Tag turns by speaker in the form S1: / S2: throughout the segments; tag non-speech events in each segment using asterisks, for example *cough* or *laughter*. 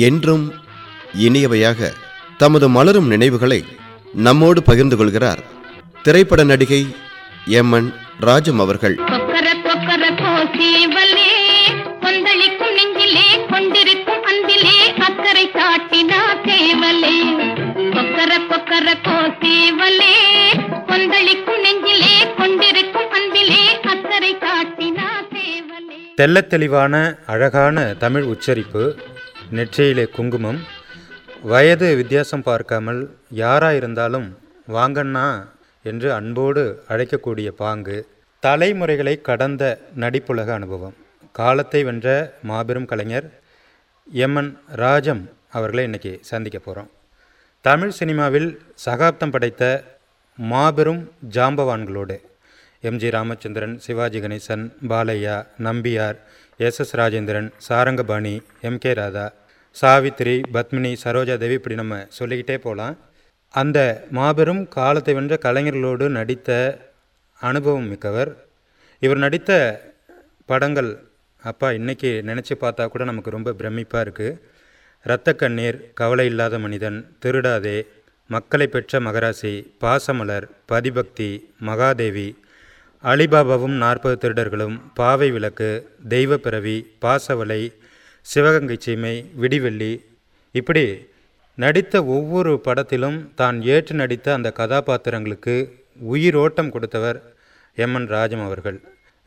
S1: என்றும் இனியவையாக தமது மலரும் நினைவுகளை நம்மோடு பகிர்ந்து கொள்கிறார் திரைப்பட நடிகை எம் என் ராஜம் அவர்கள்.
S2: தெள்ளத் தெளிவான அழகான தமிழ் உச்சரிப்பு நெற்றியிலே குங்குமம். வயது வித்தியாசம் பார்க்காமல் யாராக இருந்தாலும் வாங்கண்ணா என்று அன்போடு அழைக்கக்கூடிய பாங்கு தலைமுறைகளை கடந்த நடிப்புலக அனுபவம். காலத்தை வென்ற மாபெரும் கலைஞர் எம்என் ராஜம் அவர்களை இன்றைக்கி சந்திக்க போகிறோம் தமிழ் சினிமாவில் சகாப்தம் படைத்த மாபெரும் ஜாம்பவான்களோடு MG Ramachandran Sivaji Ganesan Balaiah Nambiar S. S. Rajendran Sarangapani M. K. Radha Savitri Padmini Saroja Devi இப்படி நம்ம சொல்லிக்கிட்டே போகலாம் அந்த மாபெரும் காலத்தை வென்ற கலைஞர்களோடு நடித்த அனுபவம் மிக்கவர். இவர் நடித்த படங்கள் அப்பா இன்றைக்கி நினச்சி பார்த்தா கூட நமக்கு ரொம்ப பிரமிப்பாக இருக்குது இரத்த கண்ணீர் கவலை இல்லாத மனிதன் திருடாதே மக்களை பெற்ற மகராசி பாசமலர் பதிபக்தி மகாதேவி அலிபாபாவும் நாற்பது திருடர்களும் பாவை விளக்கு தெய்வப்பிறவி பாசவலை சிவகங்கை சீமை விடிவெள்ளி இப்படி நடித்த ஒவ்வொரு படத்திலும் தான் ஏற்று நடித்த அந்த கதாபாத்திரங்களுக்கு உயிரோட்டம் கொடுத்தவர் எம் என் ராஜம் அவர்கள்.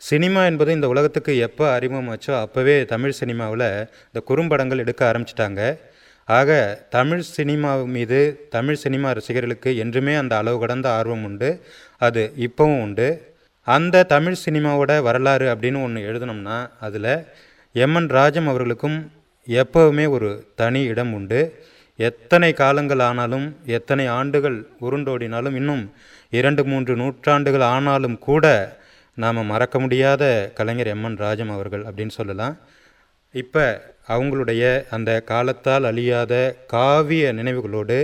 S2: சினிமா என்பது இந்த உலகத்துக்கு எப்போ அறிமுகமாச்சோ அப்போவே தமிழ் சினிமாவில் இந்த குறும்படங்கள் எடுக்க ஆரம்பிச்சிட்டாங்க. ஆக தமிழ் சினிமா மீது தமிழ் சினிமா ரசிகர்களுக்கு என்றுமே அந்த அளவு கடந்த ஆர்வம் உண்டு. அது இப்போவும் உண்டு. அந்த தமிழ் சினிமாவோட வரலாறு அப்படின்னு ஒன்று எழுதினோம்னா அதில் எம்என் ராஜம் அவர்களுக்கும் எப்பவுமே ஒரு தனி இடம் உண்டு. எத்தனை காலங்கள் ஆனாலும் எத்தனை ஆண்டுகள் உருண்டோடினாலும் இன்னும் இரண்டு மூன்று நூற்றாண்டுகள் ஆனாலும் கூட நாம் மறக்க முடியாத கலைஞர் எம்என் ராஜம் அவர்கள் அப்படின்னு சொல்லலாம். இப்போ அவங்களுடைய அந்த காலத்தால் அழியாத காவிய நினைவுகளோடு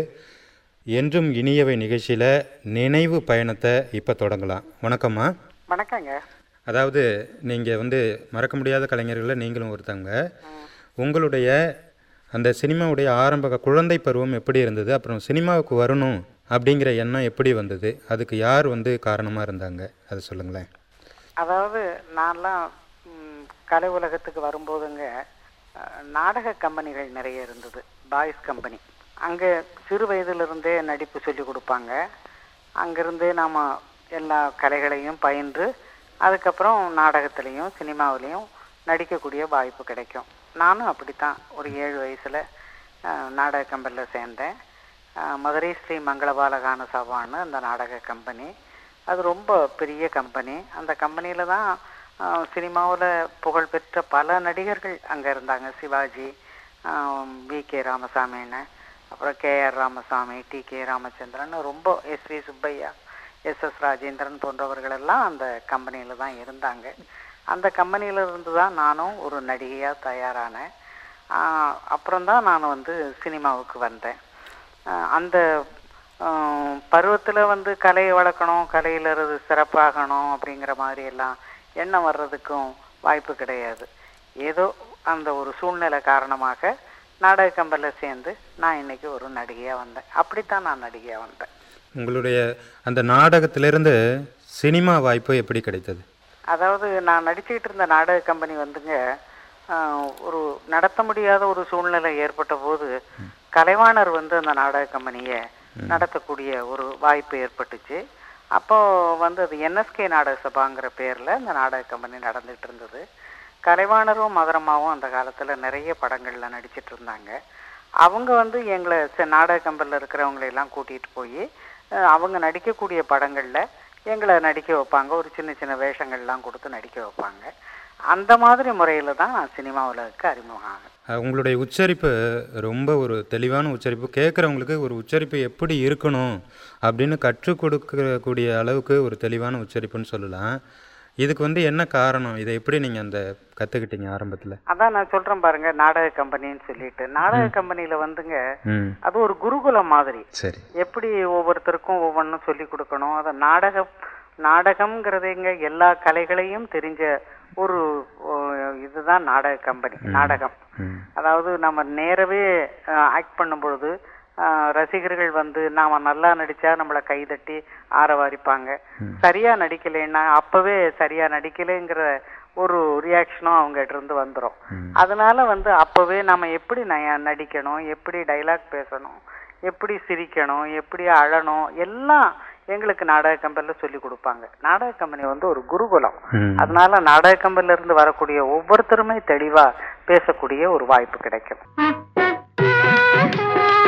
S2: என்றும் இனியவை நிகழ்ச்சியில் நினைவு பயணத்தை இப்போ தொடங்கலாம். வணக்கம்மா.
S3: வணக்கங்க.
S2: அதாவது நீங்கள் வந்து மறக்க முடியாத கலைஞர்களில் நீங்களும் ஒருத்தங்க உங்களுடைய அந்த சினிமாவுடைய ஆரம்ப குழந்தை பருவம் எப்படி இருந்தது? அப்புறம் சினிமாவுக்கு வரணும் அப்படிங்கிற எண்ணம் எப்படி வந்தது? அதுக்கு யார் வந்து காரணமாக இருந்தாங்க? அதை சொல்லுங்களேன்.
S3: அதாவது நான்லாம் கலை உலகத்துக்கு வரும்போதுங்க நாடக கம்பெனிகள் நிறைய இருந்தது. Boys company. அங்கே சிறு வயதிலிருந்தே நடிப்பு சொல்லி கொடுப்பாங்க. அங்கிருந்தே நாம் எல்லா கலைகளையும் பயின்று அதுக்கப்புறம் நாடகத்துலேயும் சினிமாவிலையும் நடிக்கக்கூடிய வாய்ப்பு கிடைக்கும். நானும் அப்படித்தான். ஒரு ஏழு வயசில் நாடக கம்பெனியில் சேர்ந்தேன். மதுரை ஸ்ரீ மங்களபாலகான சபான்னு அந்த நாடக கம்பெனி. அது ரொம்ப பெரிய கம்பெனி. அந்த கம்பெனியில் தான் சினிமாவில் புகழ்பெற்ற பல நடிகர்கள் அங்கே இருந்தாங்க. சிவாஜி வி கே ராமசாமின்னு அப்புறம் K R Ramasamy T K Ramachandran ரொம்ப S V Subbaiah S S Rajendran போன்றவர்கள் எல்லாம் அந்த கம்பெனியில் தான் இருந்தாங்க. அந்த கம்பெனியில் இருந்து தான் நானும் ஒரு நடிகையாக தயாரானேன். அப்புறம்தான் நான் வந்து சினிமாவுக்கு வந்தேன். அந்த பருவத்தில் வந்து கலையை வளர்க்கணும் கலையில் இருந்து சிறப்பாகணும் அப்படிங்கிற மாதிரி எல்லாம் எண்ணம் வர்றதுக்கும் வாய்ப்பு கிடையாது. ஏதோ அந்த ஒரு சூழ்நிலை காரணமாக நாடக கம்பலில் சேர்ந்து நான் இன்றைக்கி ஒரு நடிகையாக வந்தேன். அப்படித்தான் நான் நடிகையாக வந்தேன்.
S2: உங்களுடைய அந்த நாடகத்திலிருந்து சினிமா வாய்ப்பு எப்படி கிடைத்தது?
S3: அதாவது நான் நடிச்சுக்கிட்டு இருந்த நாடக கம்பெனி வந்துங்க ஒரு நடத்த முடியாத ஒரு சூழ்நிலை ஏற்பட்ட போது கலைவாணர் வந்து அந்த நாடக கம்பெனியை நடத்தக்கூடிய ஒரு வாய்ப்பு ஏற்பட்டுச்சு. அப்போ வந்து அது என்எஸ்கே நாடக சபாங்கிற பேரில் அந்த நாடக கம்பெனி நடந்துகிட்டு இருந்தது. கலைவாணரும் மதுரமாவும் அந்த காலத்தில் நிறைய படங்களில் நடிச்சிட்டு இருந்தாங்க. அவங்க வந்து எங்களை ச- நாடக கம்பெனியில் இருக்கிறவங்களை எல்லாம் கூட்டிகிட்டு போய் அவங்க நடிக்கக்கூடிய படங்களில் எங்களை நடிக்க வைப்பாங்க. ஒரு சின்ன சின்ன வேஷங்கள்லாம் கொடுத்து நடிக்க வைப்பாங்க. அந்த மாதிரி முறையில் தான் நான் சினிமா உலகுக்கு அறிமுகம். ஆனேன்
S2: உங்களுடைய உச்சரிப்பு ரொம்ப ஒரு தெளிவான உச்சரிப்பு. கேட்குறவங்களுக்கு ஒரு உச்சரிப்பு எப்படி இருக்கணும் அப்படின்னு கற்றுக் கொடுக்கக்கூடிய அளவுக்கு ஒரு தெளிவான உச்சரிப்புன்னு சொல்லலாம். இதுக்கு வந்து என்ன காரணம்? இதை எப்படி நீங்கள் அந்த கற்றுக்கிட்டீங்க ஆரம்பத்தில்?
S3: அதான் நான் சொல்கிறேன் பாருங்க நாடக கம்பெனின்னு சொல்லிட்டு. நாடக கம்பெனியில் வந்துங்க அது ஒரு குருகுலம் மாதிரி.
S2: சரி.
S3: எப்படி ஒவ்வொருத்தருக்கும் ஒவ்வொன்றும் சொல்லி கொடுக்கணும்? அதை நாடகம் நாடகம்ங்கிறதுங்க எல்லா கலைகளையும் தெரிஞ்ச ஒரு இதுதான் நாடக கம்பெனி நாடகம். அதாவது நம்ம நேரவே ஆக்ட் பண்ணும் பொழுது ரசிகர்கள் வந்து நாம நல்லா நடிச்சா நம்மளை கைதட்டி ஆரவாரிப்பாங்க. சரியா நடிக்கலைன்னா அப்பவே சரியா நடிக்கலைங்கிற ஒரு ரியாக்ஷனும் அவங்ககிட்ட இருந்து வந்துரும். அதனால வந்து அப்பவே நம்ம எப்படி நய- நடிக்கணும் எப்படி டைலாக் பேசணும் எப்படி சிரிக்கணும் எப்படி அழணும் எல்லாம் எங்களுக்கு நாடக கம்பெனில சொல்லி கொடுப்பாங்க. நாடக கம்பெனி வந்து ஒரு குருகுலம். அதனால நாடக கம்பெனில இருந்து வரக்கூடிய ஒவ்வொருத்தருமே தெளிவா பேசக்கூடிய ஒரு வாய்ப்பு கிடைக்கும். *laughs*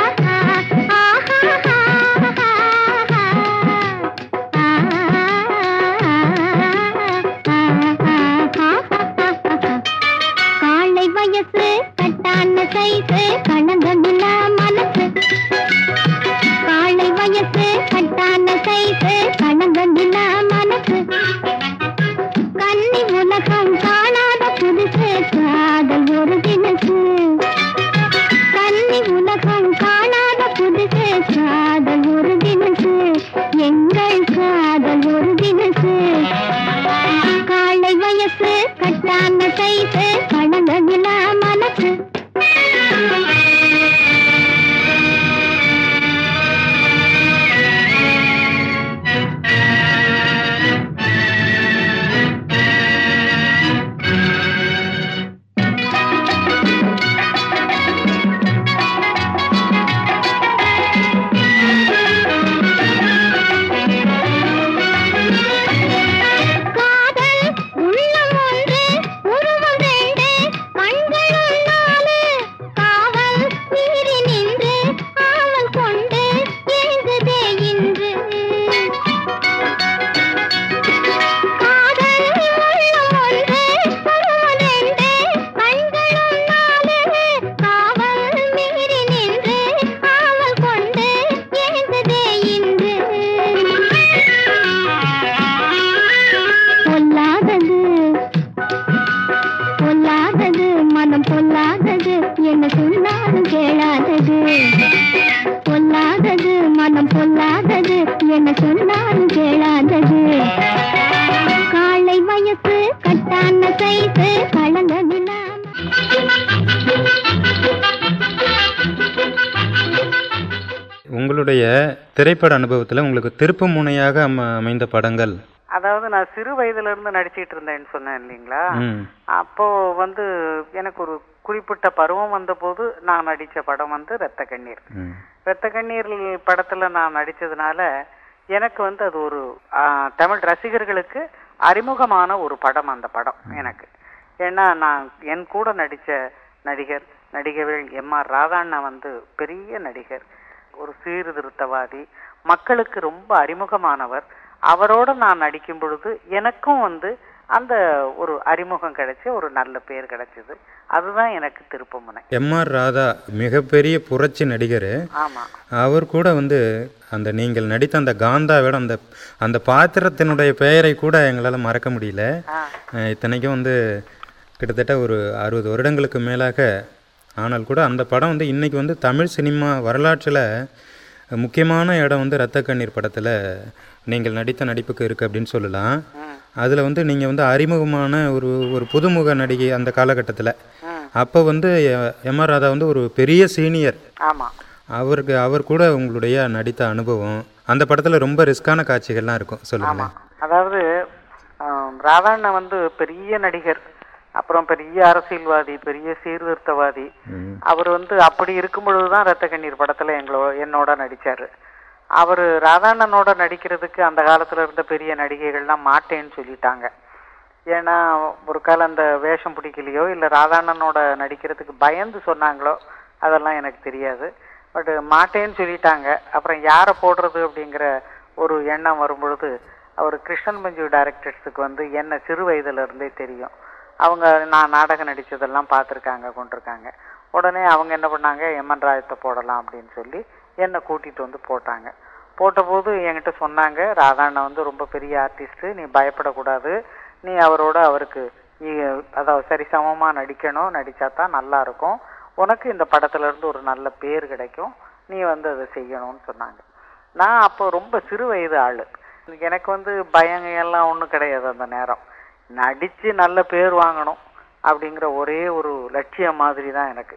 S4: கட்டான சைசு கணங்க நிலா மனசு. காலை வயசு கட்டான சைசு கணங்க நிலா மனசு. கன்னி உலகம் காணாத புதுசு காதல் ஒரு தினசு. கன்னி உலகம் காணாத புதுசு காதல் ஒரு தினசு. எங்கள் காதல் ஒரு தினசு. காலை வயசு கட்டான நிலா
S2: திரைப்பட அனுபவத்தில் உங்களுக்கு திருப்பு முனையாக அம அமைந்த படங்கள்.
S3: அதாவது நான் சிறு வயதுல இருந்து நடிச்சிட்டு இருந்தேன்னு சொன்னேன் இல்லைங்களா? அப்போ வந்து எனக்கு ஒரு குறிப்பிட்ட பருவம் வந்தபோது நான் நடிச்ச படம் வந்து ரத்த கண்ணீர். ரத்த கண்ணீர் படத்துல நான் நடிச்சதுனால எனக்கு வந்து அது ஒரு தமிழ் ரசிகர்களுக்கு அறிமுகமான ஒரு படம் அந்த படம் எனக்கு. ஏன்னா நான் என் கூட நடிச்ச நடிகர் நடிகர்கள் எம் ஆர் ராதாண்ணா வந்து பெரிய நடிகர். ஒரு சீர்திருத்தவாதி மக்களுக்கு ரொம்ப அறிமுகமானவர். அவரோட நான் நடிக்கும் பொழுது எனக்கும் வந்து அந்த ஒரு அறிமுகம் கிடைச்சு ஒரு நல்ல பேர் கிடைச்சது. அதுதான் எனக்கு திருப்புமுனை.
S2: எம்ஆர் ராதா மிகப்பெரிய புரட்சி நடிகர்.
S3: ஆமா.
S2: அவர் கூட வந்து அந்த நீங்கள் நடித்த அந்த காந்தாவோட அந்த அந்த பாத்திரத்தினுடைய பெயரை கூட எங்களால் மறக்க முடியல. இத்தனைக்கும் வந்து கிட்டத்தட்ட ஒரு அறுபது வருடங்களுக்கு மேலாக ஆனால் கூட அந்த படம் வந்து இன்னைக்கு வந்து தமிழ் சினிமா வரலாற்றில் முக்கியமான இடம் வந்து ரத்த கண்ணீர் படத்தில் நீங்கள் நடித்த நடிப்புக்கு இருக்குது அப்படின்னு சொல்லலாம். அதில் வந்து நீங்கள் வந்து அறிமுகமான ஒரு ஒரு புதுமுக நடிகை அந்த காலகட்டத்தில். அப்போ வந்து எம் ஆர் ராதா வந்து ஒரு பெரிய சீனியர். அவருக்கு அவர் கூட உங்களுடைய நடித்த அனுபவம் அந்த படத்தில் ரொம்ப ரிஸ்கான காட்சிகள்லாம் இருக்கும் சொல்லுங்களேன்.
S3: அதாவது ராதாண்ணா வந்து பெரிய நடிகர். அப்புறம் பெரிய அரசியல்வாதி பெரிய சீர்திருத்தவாதி. அவர் வந்து அப்படி இருக்கும் பொழுதுதான் ரத்த கண்ணீர் படத்துல எங்களோ என்னோட நடிச்சாரு. அவர் ராதாண்ணனோட நடிக்கிறதுக்கு அந்த காலத்துல இருந்த பெரிய நடிகைகள்லாம் மாட்டேன்னு சொல்லிட்டாங்க. ஏன்னா ஒரு காலம் அந்த வேஷம் பிடிக்கலையோ இல்லை ராதாண்ணனோட நடிக்கிறதுக்கு பயந்து சொன்னாங்களோ அதெல்லாம் எனக்கு தெரியாது. பட் மாட்டேன்னு சொல்லிட்டாங்க. அப்புறம் யாரை போடுறது அப்படிங்கிற ஒரு எண்ணம் வரும் பொழுது அவர் கிருஷ்ணன் மஞ்சு டைரக்டர்ஸுக்கு வந்து என்ன சிறு வயதுல இருந்தே தெரியும். அவங்க நான் நாடகம் நடித்ததெல்லாம் பார்த்துருக்காங்க கொண்டிருக்காங்க. உடனே அவங்க என்ன பண்ணாங்க எம்என் ராயத்தை போடலாம் அப்படின்னு சொல்லி என்னை கூட்டிகிட்டு வந்து போட்டாங்க. போட்டபோது என்கிட்ட சொன்னாங்க ராதாண்ணா வந்து ரொம்ப பெரிய ஆர்டிஸ்ட்டு நீ பயப்படக்கூடாது. நீ அவரோட அவருக்கு நீ அதாவது சரிசமமா நடிக்கணும் நடித்தா தான் நல்லா இருக்கும். உனக்கு இந்த படத்துலேருந்து ஒரு நல்ல பேர் கிடைக்கும். நீ வந்து அதை செய்யணும்னு சொன்னாங்க. நான் அப்போ ரொம்ப சிறு வயது ஆள். எனக்கு வந்து பயங்க எல்லாம் ஒன்றும் கிடையாது அந்த நேரம். நடிச்சு நல்ல பேர் வாங்கணும் அப்படிங்கிற ஒரே ஒரு லட்சியம் மாதிரி தான் எனக்கு.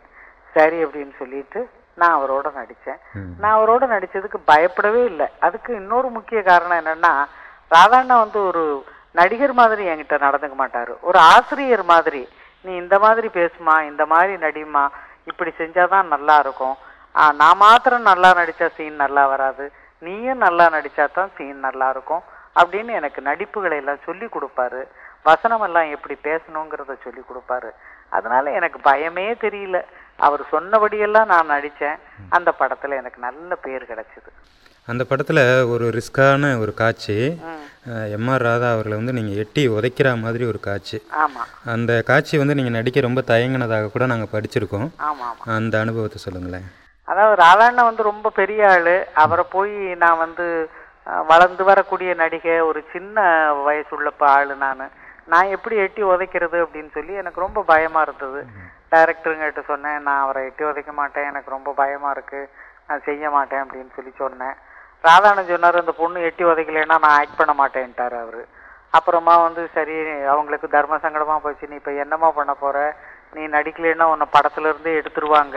S3: சரி அப்படின்னு சொல்லிட்டு நான் அவரோட நடித்தேன் நான் அவரோட நடிச்சதுக்கு பயப்படவே இல்லை. அதுக்கு இன்னொரு முக்கிய காரணம் என்னன்னா ராதாண்ணா வந்து ஒரு நடிகர் மாதிரி என்கிட்ட நடந்துக்க மாட்டாரு. ஒரு ஆசிரியர் மாதிரி நீ இந்த மாதிரி பேசுமா இந்த மாதிரி நடிமா இப்படி செஞ்சாதான் நல்லா இருக்கும். நான் மாத்திரம் நல்லா நடிச்சா சீன் நல்லா வராது. நீயும் நல்லா நடிச்சா தான் சீன் நல்லா இருக்கும். அப்படின்னு எனக்கு நடிப்புகளை எல்லாம் சொல்லி கொடுப்பாரு. வசனம் எல்லாம் எப்படி பேசணுங்கிறத சொல்லி கொடுப்பாரு. அதனால எனக்கு பயமே தெரியல. அவர் சொன்னபடியெல்லாம் நான் நடிச்சேன் அந்த படத்துல எனக்கு நல்ல பேர் கிடைச்சது.
S2: அந்த படத்தில் ஒரு ரிஸ்கான ஒரு காட்சி. எம்ஆர் ராதா அவர்களை வந்து நீங்கள் எட்டி உதைக்கிற மாதிரி ஒரு காட்சி. அந்த காட்சி வந்து நீங்கள் நடிக்க ரொம்ப தயங்கினதாக கூட நாங்கள் படிச்சிருக்கோம். அந்த அனுபவத்தை சொல்லுங்களேன்.
S3: அதாவது ராதாண்ணன் வந்து ரொம்ப பெரிய ஆளு. அவரை போய் நான் வந்து வளர்ந்து வரக்கூடிய நடிகை ஒரு சின்ன வயசுள்ள ப- ஆளு நான். நான் எப்படி எட்டி உதைக்கிறது அப்படின்னு சொல்லி எனக்கு ரொம்ப பயமாக இருந்தது. டைரக்டருங்கிட்ட சொன்னேன் நான் அவரை எட்டி உதைக்க மாட்டேன் எனக்கு ரொம்ப பயமாக இருக்குது நான் செய்ய மாட்டேன் அப்படின்னு சொல்லி சொன்னேன். ராதானு சொன்னார் அந்த பொண்ணு எட்டி உதைக்கலைன்னா நான் ஆக்ட் பண்ண மாட்டேன்ட்டார் அவர். அப்புறமா வந்து சரி அவங்களுக்கு தர்ம சங்கடமாக போச்சு நீ இப்போ என்னம்மா பண்ண போகிற நீ நடிக்கலைன்னா உன்னை படத்துலேருந்தே எடுத்துருவாங்க.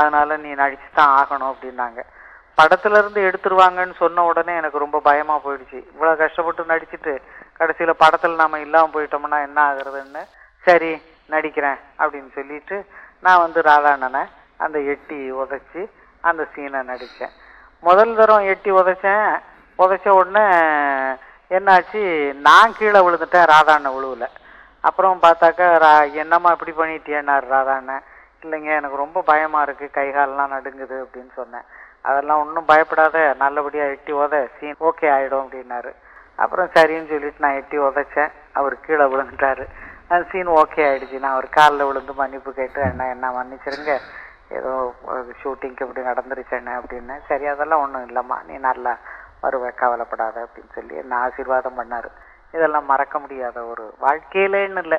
S3: அதனால் நீ நடிச்சு தான் ஆகணும் அப்படின்னாங்க. படத்துலேருந்து எடுத்துருவாங்கன்னு சொன்ன உடனே எனக்கு ரொம்ப பயமாக போயிடுச்சு. இவ்வளோ கஷ்டப்பட்டு நடிச்சுட்டு கடைசியில் படத்தில் நாம் இல்லாமல் போயிட்டோம்னா என்ன ஆகுறதுன்னு சரி நடிக்கிறேன் அப்படின்னு சொல்லிட்டு நான் வந்து ராதாண்ணனை அந்த எட்டி உதச்சி அந்த சீனை நடித்தேன் முதல் தரம் எட்டி உதைச்சேன். உதைச்ச உடனே என்னாச்சு? நான் கீழே விழுந்துட்டேன் ராதாண்ணன் விழுவில் அப்புறம் பார்த்தாக்கா ரா என்னம்மா இப்படி பண்ணிட்டேன்னார் ராதாண்ணன் இல்லைங்க எனக்கு ரொம்ப பயமாக இருக்குது கை காலெல்லாம் நடுங்குது அப்படின்னு சொன்னேன். அதெல்லாம் ஒன்றும் பயப்படாத நல்லபடியாக எட்டி உத சீன் ஓகே ஆகிடும் அப்படின்னாரு. அப்புறம் சரின்னு சொல்லிட்டு நான் எட்டி உதைச்சேன். அவர் கீழே விழுந்துட்டாரு. அந்த சீன் ஓகே ஆயிடுச்சு. நான் அவர் காலில் விழுந்து மன்னிப்பு கேட்டு என்ன என்ன மன்னிச்சிருங்க. ஏதோ ஷூட்டிங்க்கு இப்படி நடந்துருச்சு என்ன அப்படின்னு. சரி அதெல்லாம் ஒன்றும் இல்லைம்மா. நீ நல்லா வருவ கவலைப்படாத அப்படின்னு சொல்லி என்ன ஆசீர்வாதம் பண்ணாரு. இதெல்லாம் மறக்க முடியாத ஒரு வாழ்க்கையிலேன்னு இல்லை.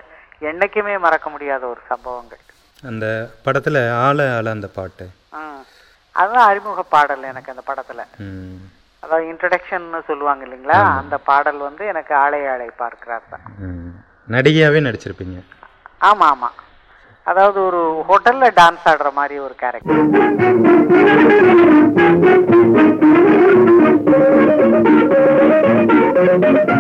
S3: என்னைக்குமே மறக்க முடியாத ஒரு சம்பவங்கள்.
S2: அந்த படத்தில் ஆள ஆள அந்த பாட்டு.
S3: அதுதான் அறிமுக பாடல் எனக்கு அந்த படத்துல. அதாவது இன்ட்ரடக்ஷன் சொல்லுவாங்க இல்லைங்களா? அந்த பாடல் வந்து எனக்கு ஆளை ஆளை பார்க்கிறார் தான்.
S2: ம். நடிகையாவே நடிச்சிருப்பீங்க.
S3: ஆமா ஆமா. அதாவது ஒரு ஹோட்டல்ல டான்ஸ் ஆடுற மாதிரி ஒரு கேரக்டர்
S5: ஆளை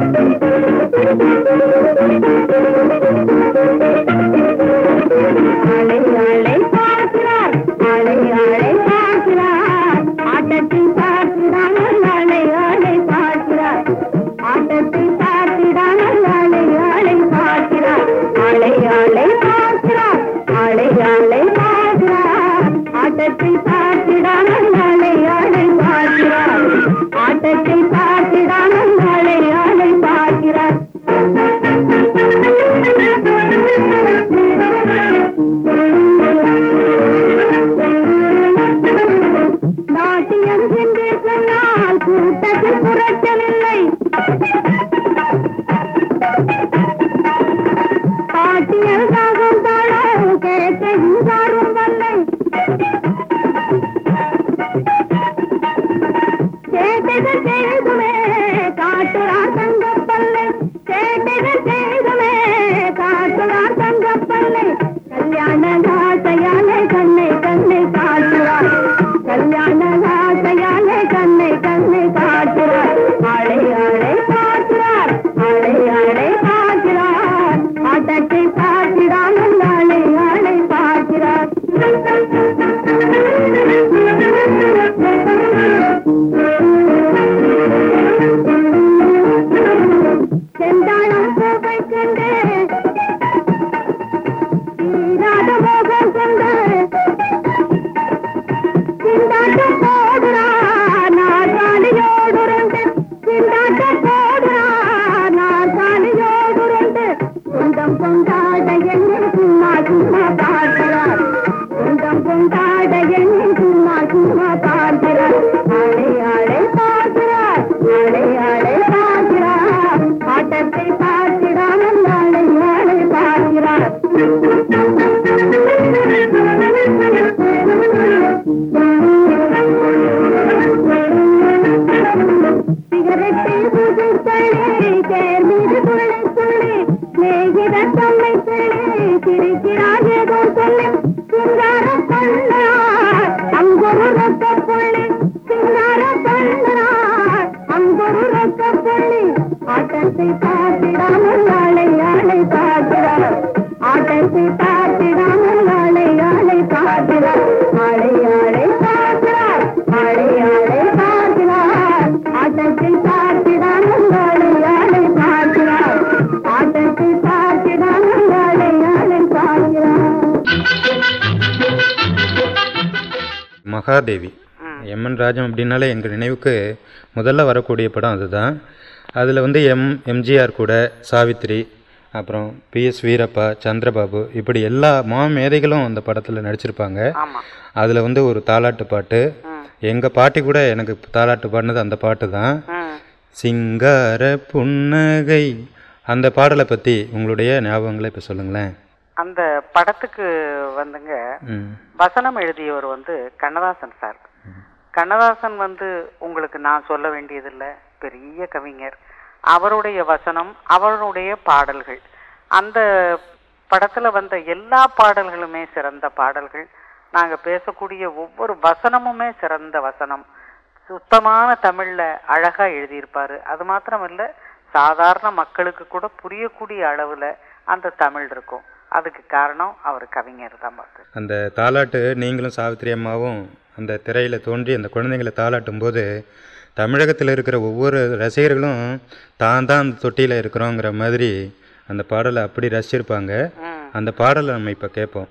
S2: முதல்ல வரக்கூடிய படம் அதுதான். அதில் வந்து எம் எம்ஜிஆர் கூட சாவித்ரி அப்புறம் பிஎஸ் வீரப்பா சந்திரபாபு இப்படி எல்லா மாமேதைகளும் அந்த படத்தில் நடிச்சிருப்பாங்க. அதில் வந்து ஒரு தாலாட்டு பாட்டு. எங்கள் பாட்டி கூட எனக்கு தாலாட்டு பாடினது அந்த பாட்டு தான். சிங்கார புன்னகை. அந்த பாடலை பற்றி உங்களுடைய ஞாபகங்களை இப்போ சொல்லுங்களேன்.
S3: அந்த படத்துக்கு வந்துங்க வசனம் எழுதியவர் வந்து கண்ணதாசன் சார். கண்ணதாசன் வந்து உங்களுக்கு நான் சொல்ல வேண்டியதில்லை. பெரிய கவிஞர். அவருடைய வசனம் அவருடைய பாடல்கள். அந்த படத்தில் வந்த எல்லா பாடல்களுமே சிறந்த பாடல்கள். நாங்கள் பேசக்கூடிய ஒவ்வொரு வசனமுமே சிறந்த வசனம். சுத்தமான தமிழில் அழகாக எழுதியிருப்பார். அது மாத்திரமல்ல சாதாரண மக்களுக்கு கூட புரியக்கூடிய அளவில் அந்த தமிழ் இருக்கும். அதுக்கு காரணம் அவர் கவிஞர் தான் பார்த்து.
S2: அந்த தாலாட்டு நீங்களும் சாவித்திரி அம்மாவும் அந்த திரையில் தோன்றி அந்த குழந்தைங்களை தாளாட்டும் போது தமிழகத்தில் இருக்கிற ஒவ்வொரு ரசிகர்களும் தான் தான் அந்த தொட்டியில் இருக்கிறோங்கிற மாதிரி அந்த பாடலை அப்படி ரசிச்சிருப்பாங்க. அந்த பாடலை நம்ம இப்போ கேட்போம்.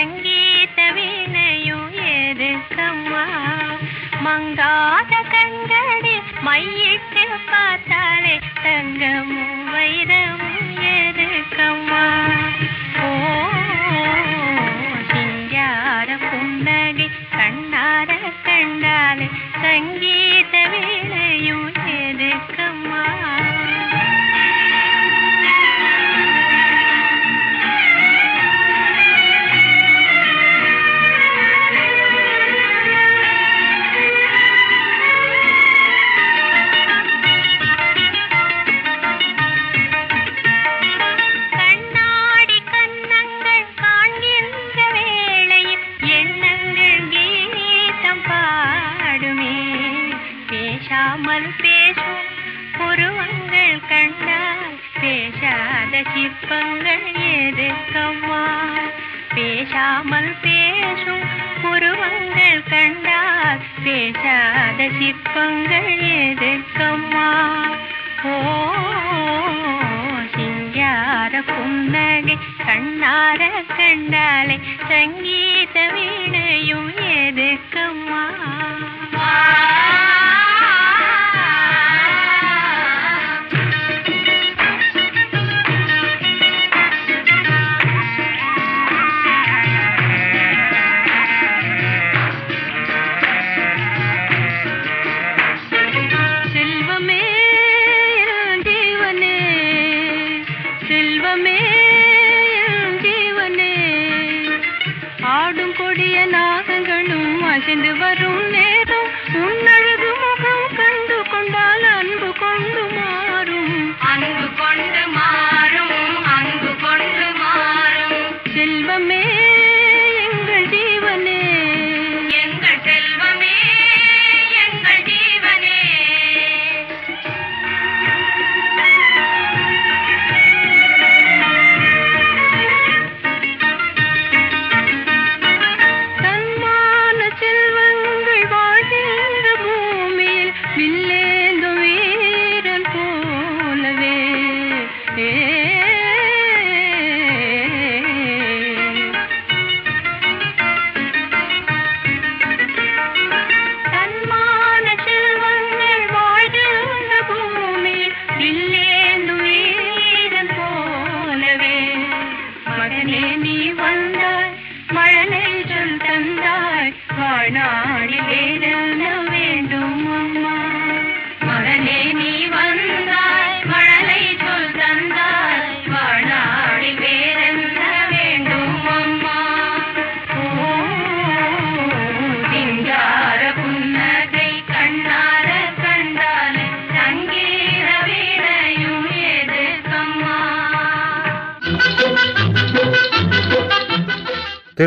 S6: சங்கீத வீணையும் எதுக்கம்மா மங்காத கண்களில் மையிட்டு பார்த்தாலே தங்கமும் வைரமும் எதுக்கம்மா ஓ சிங்கார புன்னகை கண்ணார கண்டாலே சங்கீத வீணையும் எதுக்கம்மா பேசாத சிற்பங்கள் எதுக்கம்மா பேசாமல் பேசும் உருவங்கள் கண்டால் பேசாத சிற்பங்கள் எதுக்கம்மா ஓ சிங்கார புன்னகை கண்ணார கண்டாலே சங்கீத வீணையும் எதுக்கம்மா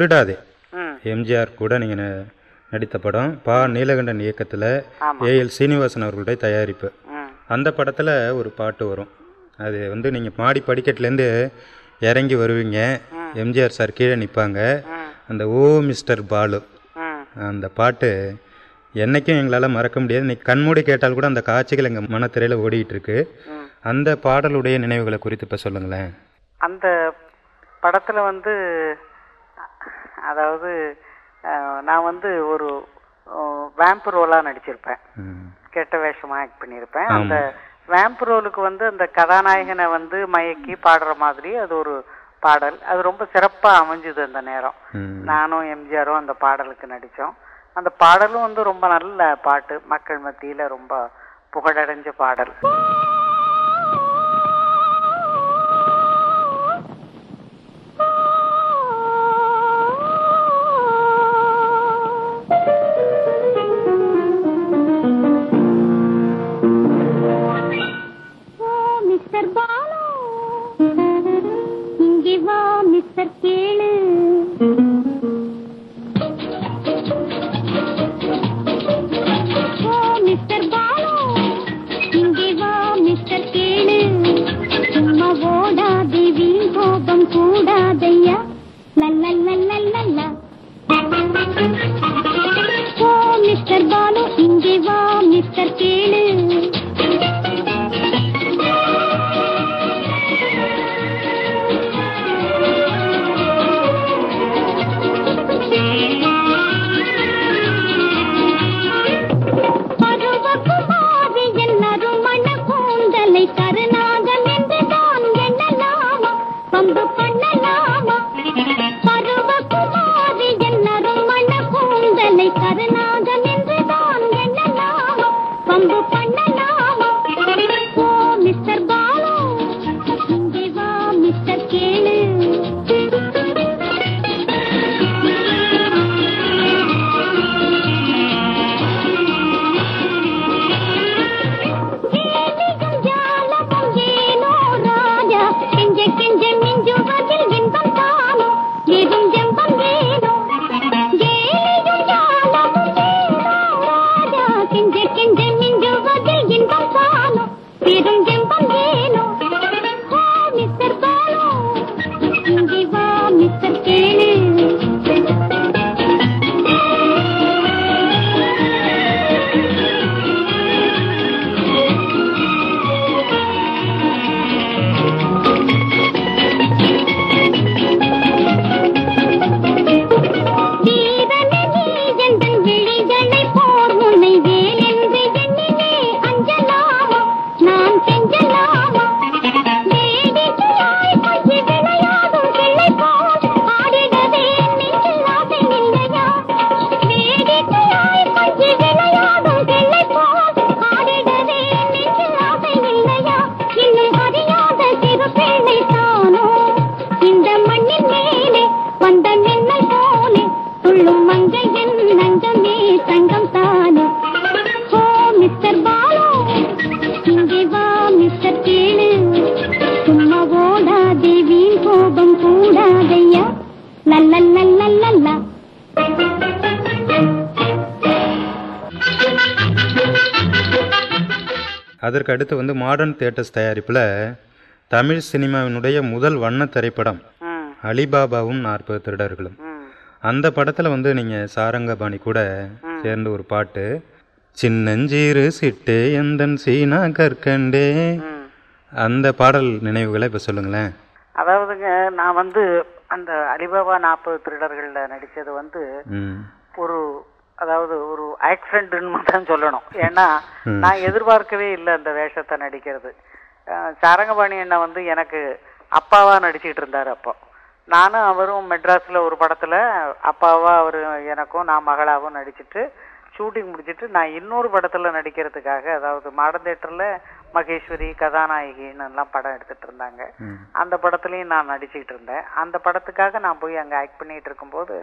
S2: திருடாதே. எம்ஜிஆர் கூட நீங்கள் நடித்த படம் பா. நீலகண்டன் இயக்கத்தில். ஏஎல் சீனிவாசன் அவர்களுடைய தயாரிப்பு. அந்த படத்தில் ஒரு பாட்டு வரும். அது வந்து நீங்கள் மாடி படிக்கட்டுலேருந்து இறங்கி வருவீங்க. எம்ஜிஆர் சார் கீழே நிற்பாங்க அந்த ஓ. மிஸ்டர் பாலு. அந்த பாட்டு என்னைக்கும் எங்களால் மறக்க முடியாது. நீ கண்மூடி கேட்டால் கூட அந்த காட்சிகள் எங்கள் மனத்திரையில் ஓடிட்டு இருக்கு அந்த பாடலுடைய நினைவுகளை குறித்து இப்போ சொல்லுங்களேன்.
S4: அந்த படத்துல வந்து அதாவது நான் வந்து ஒரு வேம்ப் ரோலா நடிச்சிருப்பேன். கெட்ட வேஷமா ஆக்ட் பண்ணியிருப்பேன். அந்த வேம்ப் ரோலுக்கு வந்து அந்த கதாநாயகனை வந்து மயக்கி பாடுற மாதிரி அது ஒரு பாடல். அது ரொம்ப சிறப்பா அமைஞ்சுது அந்த நேரம். நானும் எம்ஜிஆரும் அந்த பாடலுக்கு நடிச்சோம். அந்த பாடலும் வந்து ரொம்ப நல்ல பாட்டு. மக்கள் மத்தியில ரொம்ப புகழடைஞ்ச பாடல்.
S2: அடுத்து வந்து மாடர்ன் தியேட்டர்ஸ் தயாரிப்பில் தமிழ் சினிமாவினுடைய முதல் வண்ண திரைப்படம் அலிபாபாவும் நாற்பது திருடர்களும். அந்த படத்தில் வந்து நீங்கள் சாரங்கபாணி கூட சேர்ந்து ஒரு பாட்டு சின்னஞ்சீரு சிட்டே எந்தன் சீனா கற்கண்டே அந்த பாடல் நினைவுகளை இப்போ சொல்லுங்களேன்.
S4: அதாவதுங்க நான் வந்து அந்த அலிபாபா நாற்பது திருடர்கள்ல நடிச்சது வந்து ஒரு அதாவது ஒரு ஆக்சிடென்ட்னு தான் சொல்லணும். ஏன்னா நான் எதிர்பார்க்கவே இல்லை அந்த வேஷத்தை நடிக்கிறது. சாரங்கபாணி அண்ணா வந்து எனக்கு அப்பாவா நடிச்சிட்டு இருந்தார் அப்போ. நானும் அவரும் மெட்ராஸ்ல ஒரு படத்துல அப்பாவா அவர் எனக்கும் நான் மகளாவும் நடிச்சிட்டு ஷூட்டிங் முடிச்சிட்டு நான் இன்னொரு படத்துல நடிக்கிறதுக்காக அதாவது மாடர்ன் தேட்டர்ல மகேஸ்வரி கதாநாயகின்னு எல்லாம் படம் எடுத்துட்டு இருந்தாங்க. அந்த படத்துலயும் நான் நடிச்சிட்டு இருந்தேன். அந்த படத்துக்காக நான் போய் அங்க ஆக்ட் பண்ணிட்டு இருக்கும்போது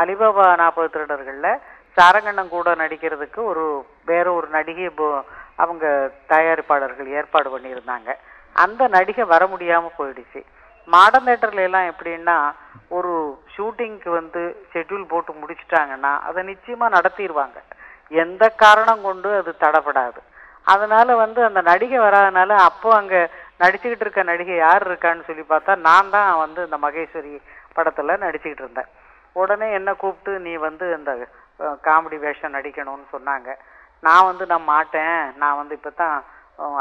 S4: அலிபாபா நாற்பது திருடர்கள்ல சாரங்கண்ணன் கூட நடிக்கிறதுக்கு ஒரு வேற ஒரு நடிகை போ- அவங்க தயாரிப்பாளர்கள் ஏற்பாடு பண்ணியிருந்தாங்க. அந்த நடிகை வர முடியாமல் போயிடுச்சு.
S3: மாடர்ன் தேட்டர்ல எல்லாம் எப்படின்னா ஒரு ஷூட்டிங்க்கு வந்து ஷெட்யூல் போட்டு முடிச்சிட்டாங்கன்னா அதை நிச்சயமாக நடத்திடுவாங்க. எந்த காரணம் கொண்டு அது தடைப்படாது. அதனால வந்து அந்த நடிகை வராதனால அப்போ அங்கே நடிச்சுக்கிட்டு இருக்க நடிகை யார் இருக்கான்னு சொல்லி பார்த்தா நான் தான் வந்து இந்த மகேஸ்வரி படத்தில் நடிச்சுக்கிட்டு இருந்தேன். உடனே என்ன கூப்பிட்டு நீ வந்து இந்த காமெடி வேஷம் நடிக்கணும்னு சொன்னாங்க. நான் வந்து நான் மாட்டேன். நான் வந்து இப்போ தான்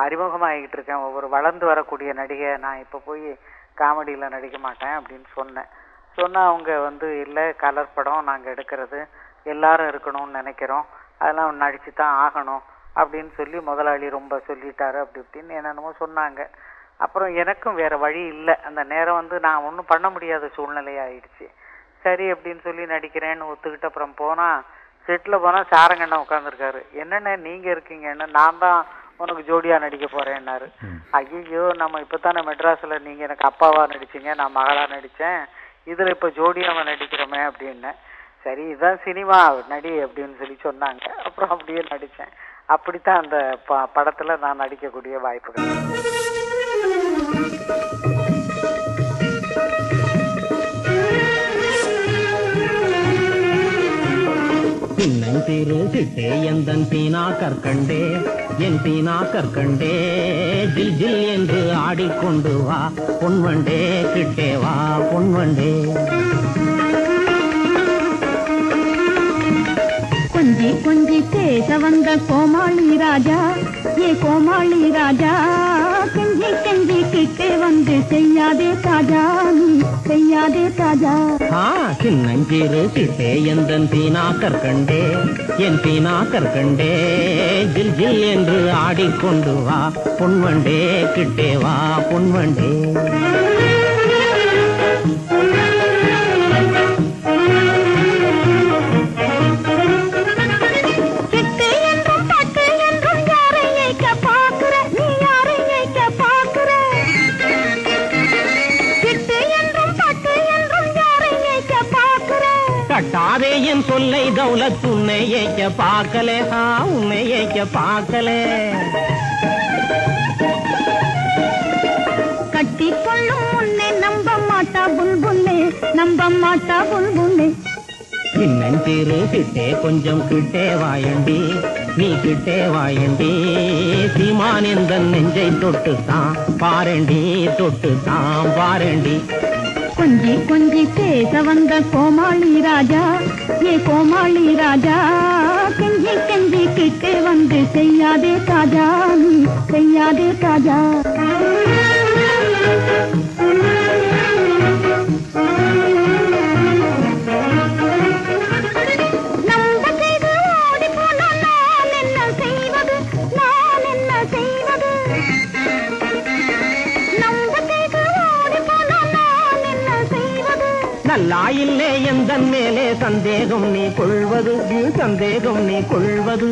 S3: அறிமுகமாகிக்கிட்டு இருக்கேன். ஒவ்வொரு வளர்ந்து வரக்கூடிய நடிகை. நான் இப்போ போய் காமெடியில் நடிக்க மாட்டேன் அப்படின்னு சொன்னேன். சொன்னால் அவங்க வந்து இல்லை கலர் படம் நாங்கள் எடுக்கிறது. எல்லாரும் இருக்கணும்னு நினைக்கிறோம். அதெல்லாம் நடித்து தான் ஆகணும். அப்படின்னு சொல்லி முதலாளி ரொம்ப சொல்லிட்டாரு. அப்படி இப்படின்னு என்னென்னமோ சொன்னாங்க. அப்புறம் எனக்கும் வேறு வழி இல்லை. அந்த நேரம் வந்து நான் ஒன்றும் பண்ண முடியாத சூழ்நிலை ஆயிடுச்சு சரி அப்படின்னு சொல்லி நடிக்கிறேன்னு ஒத்துக்கிட்டு அப்புறம் போனா செட்டில் போனா சாரங்கண்ணா உட்காந்துருக்காரு என்னண்ணே நீங்க இருக்கீங்கன்னு நான் தான் உனக்கு ஜோடியா நடிக்க போறேன்னாரு. ஐயோ நம்ம இப்பதானே மெட்ராஸ்ல நீங்க எனக்கு அப்பாவா நடிச்சீங்க நான் மகளா நடிச்சேன். இதுல இப்ப ஜோடியாவா நடிக்கிறோமே அப்படின்னு. சரி இதான் சினிமா நடி அப்படின்னு சொல்லி சொன்னாங்க. அப்புறம் அப்படியே நடிச்சேன். அப்படித்தான் அந்த ப- படத்துல நான் நடிக்கக்கூடிய வாய்ப்புகள்.
S7: சின்னஞ்சிறு சிட்டே எந்தன் பீனா கற்கண்டே என் பீனா கற்கண்டே ஜில் ஜில் என்று ஆடிக்கொண்டு வா பொன்வண்டே கிட்டே வா பொன்வண்டே.
S8: கொஞ்சி கொஞ்சி பேச வந்த கோமாளி ராஜா ஏ கோமாளி ராஜா கெஞ்சி வீட்டுக்கு வந்து செய்யாதே தாஜா நீ செய்யாதே தாஜா.
S7: ஆ சின்னஞ்சிறு சிசே எந்தன் தீனாக்கர் கண்டே என் தீனாக்கர் கண்டே ஜில் ஜில் என்று ஆடிக்கொண்டு வா பொன்வண்டே கிட்டே வா பொன்வண்டே. கட்டாதே என் சொல்லை தௌலத் உன்னை ஏய்க்க பார்க்கலே. ஆ உன்னை ஏய்க்க பார்க்கலே.
S8: கட்டிக்கொள்ளும் முன்னே நம்ப மாட்டா புல்புல்லே நம்ப மாட்டா புல்புல்லே.
S7: சின்னஞ்சிறு கிட்டே கொஞ்சம் கிட்டே வாயண்டி நீ கிட்டே வாயண்டி. சீமான் எந்த நெஞ்சை தொட்டு தான் பாரண்டி தொட்டு தான் பாரண்டி.
S8: கொஞ்சி கொஞ்சி பேச வந்த கோமாளி ராஜா. ஏ கோமாளி ராஜா கெஞ்சி கெஞ்சி கிட்டு வந்து செய்யாதே காஜா நீ செய்யாதே தாஜா. நம்ப
S7: லாயில்லே எந்த மேலே சந்தேகம் நீ கொள்வது? சந்தேகம் நீ கொள்வது?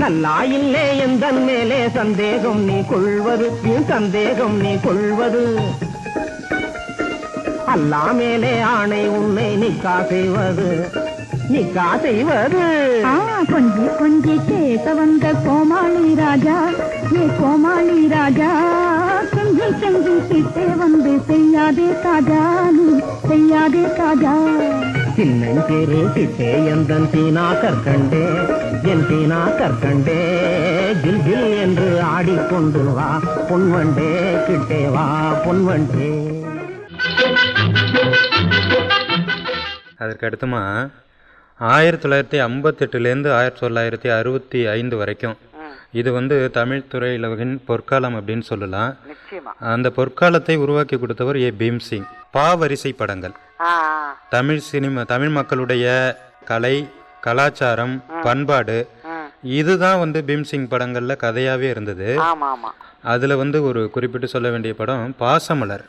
S7: நல்லாயில்லே எந்த மேலே சந்தேகம் நீ கொள்வது? சந்தேகம் நீ கொள்வது? அல்லா மேலே ஆணை உன்னை நிக்கா செய்வது. நிக்கா செய்வது.
S8: கொஞ்சி கொஞ்சி கேட்க வந்த கோமாளி ராஜா ஏ கோமாளி ராஜா. கெஞ்சி கிட்டே வந்து செய்யாதே தாஜா நீ செய்யாதே தாஜா
S7: சின்னஞ்சிறு கிட்டே எந்தன் தீனா கற்கண்டே என் தீனா கற்கண்டே ஜில் ஜில் என்று ஆடிக்கொண்டு வா பொன்வண்டே கிட்டே வா பொன்வண்டே.
S2: அதற்கு அடுத்துமா ஆயிரத்தி தொள்ளாயிரத்தி ஐம்பத்தெட்டுலேருந்து ஆயிரத்தி தொள்ளாயிரத்தி அறுபத்தி ஐந்து வரைக்கும். இது வந்து தமிழ் துறையுலகின் பொற்காலம் அப்படின்னு சொல்லலாம். அந்த பொற்காலத்தை உருவாக்கி கொடுத்தவர் ஏ பீம்சிங். பாவரிசை படங்கள். தமிழ் சினிமா தமிழ் மக்களுடைய கலை கலாச்சாரம் பண்பாடு இதுதான் வந்து பீம்சிங் படங்கள்ல கதையாவே இருந்தது. அதுல வந்து ஒரு குறிப்பிட்டு சொல்ல வேண்டிய படம் பாசமலர்.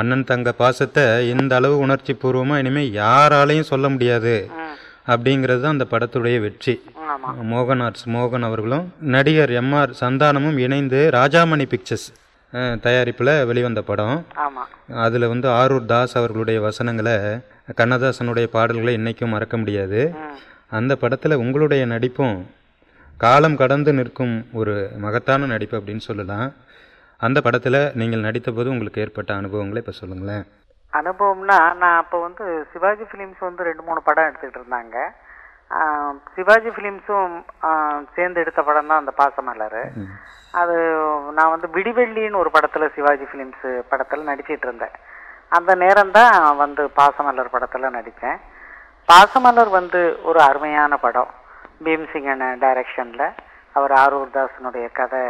S2: அண்ணன் தங்க பாசத்தை இந்த அளவு உணர்ச்சி பூர்வமா இனிமே யாராலையும் சொல்ல முடியாது. அப்படிங்கிறது தான் அந்த படத்துடைய வெற்றி. மோகன் ஆர்ட்ஸ் மோகன் அவர்களும் நடிகர் எம்ஆர் சந்தானமும் இணைந்து ராஜாமணி பிக்சர்ஸ் தயாரிப்பில் வெளிவந்த படம். அதில் வந்து ஆரூர் தாஸ் அவர்களுடைய வசனங்களை கண்ணதாசனுடைய பாடல்களை இன்னைக்கும் மறக்க முடியாது. அந்த படத்தில் உங்களுடைய நடிப்பும் காலம் கடந்து நிற்கும் ஒரு மகத்தான நடிப்பு அப்படின்னு சொல்லலாம். அந்த படத்தில் நீங்கள் நடித்தபோது உங்களுக்கு ஏற்பட்ட அனுபவங்களை இப்போ சொல்லுங்களேன்.
S3: அனுபவம்னா நான் அப்போ வந்து சிவாஜி ஃபிலிம்ஸ் வந்து ரெண்டு மூணு படம் எடுத்துக்கிட்டு இருந்தாங்க. சிவாஜி ஃபிலிம்ஸும் சேர்ந்து எடுத்த படம் தான் அந்த பாசமலர். அது நான் வந்து விடிவெள்ளின்னு ஒரு படத்தில் சிவாஜி ஃபிலிம்ஸ் படத்தில் நடிச்சிட்டு இருந்தேன். அந்த நேரம் தான் வந்து பாசமலர் படத்தில் நடித்தேன் பாசமலர் வந்து ஒரு அருமையான படம். பீம்சிங்கன் டைரக்ஷனில் அவர் ஆரூர் தாசனுடைய கதை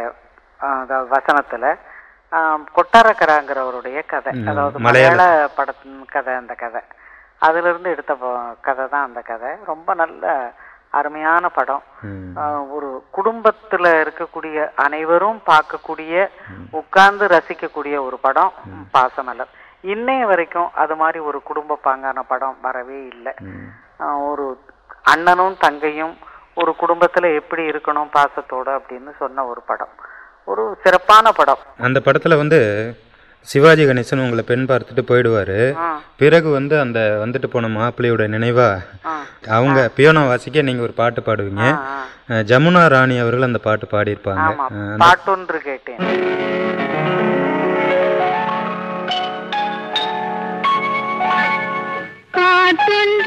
S3: வசனத்தில். கொட்டாரக்கராங்கிறவருடைய கதை. அதாவது மலையாள படத்தின் கதை அந்த கதை. அதிலிருந்து எடுத்த ப- கதை தான் அந்த கதை. ரொம்ப நல்ல அருமையான படம். ஒரு குடும்பத்துல இருக்கக்கூடிய அனைவரும் பார்க்கக்கூடிய உட்கார்ந்து ரசிக்கக்கூடிய ஒரு படம் பாசமலர். இன்னைய வரைக்கும் அது மாதிரி ஒரு குடும்ப பாங்கான படம் வரவே இல்லை. ஆஹ் ஒரு அண்ணனும் தங்கையும் ஒரு குடும்பத்துல எப்படி இருக்கணும் பாசத்தோட அப்படின்னு சொன்ன ஒரு படம். ஒரு சிறப்பான படம்.
S2: அந்த படத்தில் வந்து சிவாஜி கணேசன் உங்களை பெண் பார்த்துட்டு போயிடுவார். பிறகு வந்து அந்த வந்துட்டு போன மாப்பிள்ளையோட நினைவா அவங்க பியோனோ வாசிக்க நீங்கள் ஒரு பாட்டு பாடுவீங்க. ஜமுனா ராணி அவர்கள் அந்த பாட்டு பாடியிருப்பாங்க.
S3: பாட்டொன்று கேட்டேன்.
S4: காற்றொன்று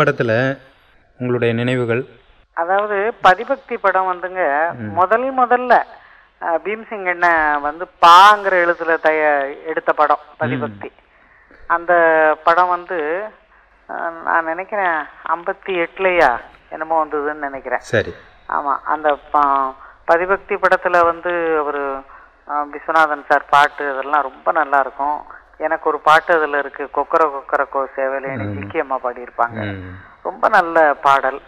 S2: படத்தில் உங்களுடைய நினைவுகள்?
S3: அதாவது பதிபக்தி படம் வந்துங்க முதல் முதல்ல பீம்சிங் அண்ணன் வந்து பாங்கிற எழுத்துல தய எடுத்த படம் பதிபக்தி. அந்த படம் வந்து நான் நினைக்கிறேன் ஐம்பத்தி எட்டுலையா என்னமோ வந்ததுன்னு நினைக்கிறேன்.
S2: சரி.
S3: ஆமா அந்த பதிபக்தி படத்துல வந்து அவரு விஸ்வநாதன் சார் பாட்டு அதெல்லாம் ரொம்ப நல்லா இருக்கும். எனக்கு ஒரு பாட்டு அதுல இருக்கு. கொக்கர கொக்கர கோ சேவலேன்னு ஜிக்கி அம்மா பாடியிருப்பாங்க. ரொம்ப நல்ல பாடல்.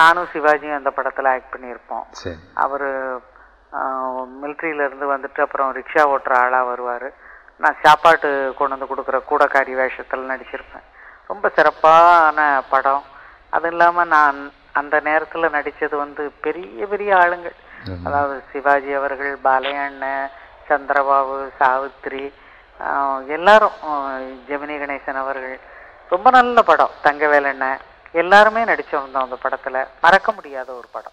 S3: நானும் சிவாஜியும் அந்த படத்துல ஆக்ட் பண்ணியிருப்போம். அவரு மிலிட்ரியில இருந்து வந்துட்டு அப்புறம் ரிக்ஷா ஓட்டுற ஆளா வருவாரு. நான் சாப்பாட்டு கொண்டு வந்து கொடுக்குற கூடக்காரி வேஷத்துல நடிச்சிருப்பேன். ரொம்ப சிறப்பான படம். அது இல்லாம நான் அந்த நேரத்துல நடிச்சது வந்து பெரிய பெரிய ஆளுங்கள் அதாவது சிவாஜி அவர்கள் பாலையண்ணன் சந்திரபாபு சாவித்ரி எல்லாரும் ஜெமினி கணேசன் அவர்கள். ரொம்ப நல்ல படம் தங்க தங்கவேலண்ணன் எல்லாருமே நடிச்சிருந்தோம் அந்த படத்துல. மறக்க முடியாத ஒரு படம்.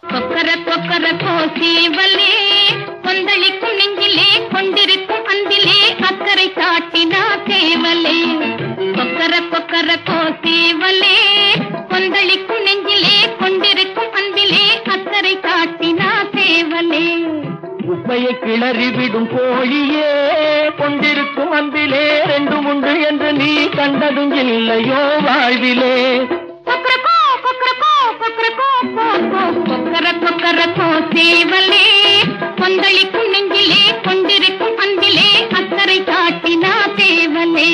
S8: கொந்தளிக்கும் நெஞ்சிலே கொண்டிருக்கும் அன்பிலே அக்கறை காட்டினா சேவலே கொக்கர கொக்கர கோசேவலே கொந்தளிக்கும் நெஞ்சிலே கொண்டிருக்கும்
S9: குப்பையை கிளறிவிடும் கோழியே கொண்டிருக்கும் அன்பிலே ரெண்டும் உண்டு என்று நீ கண்டதும் இல்லையோ வாழ்விலே.
S8: கொக்கரக்கோ கொந்தளிக்கும் நெஞ்சிலே கொண்டிருக்கும் அன்பிலே அக்கறை காட்டினா
S9: தேவலே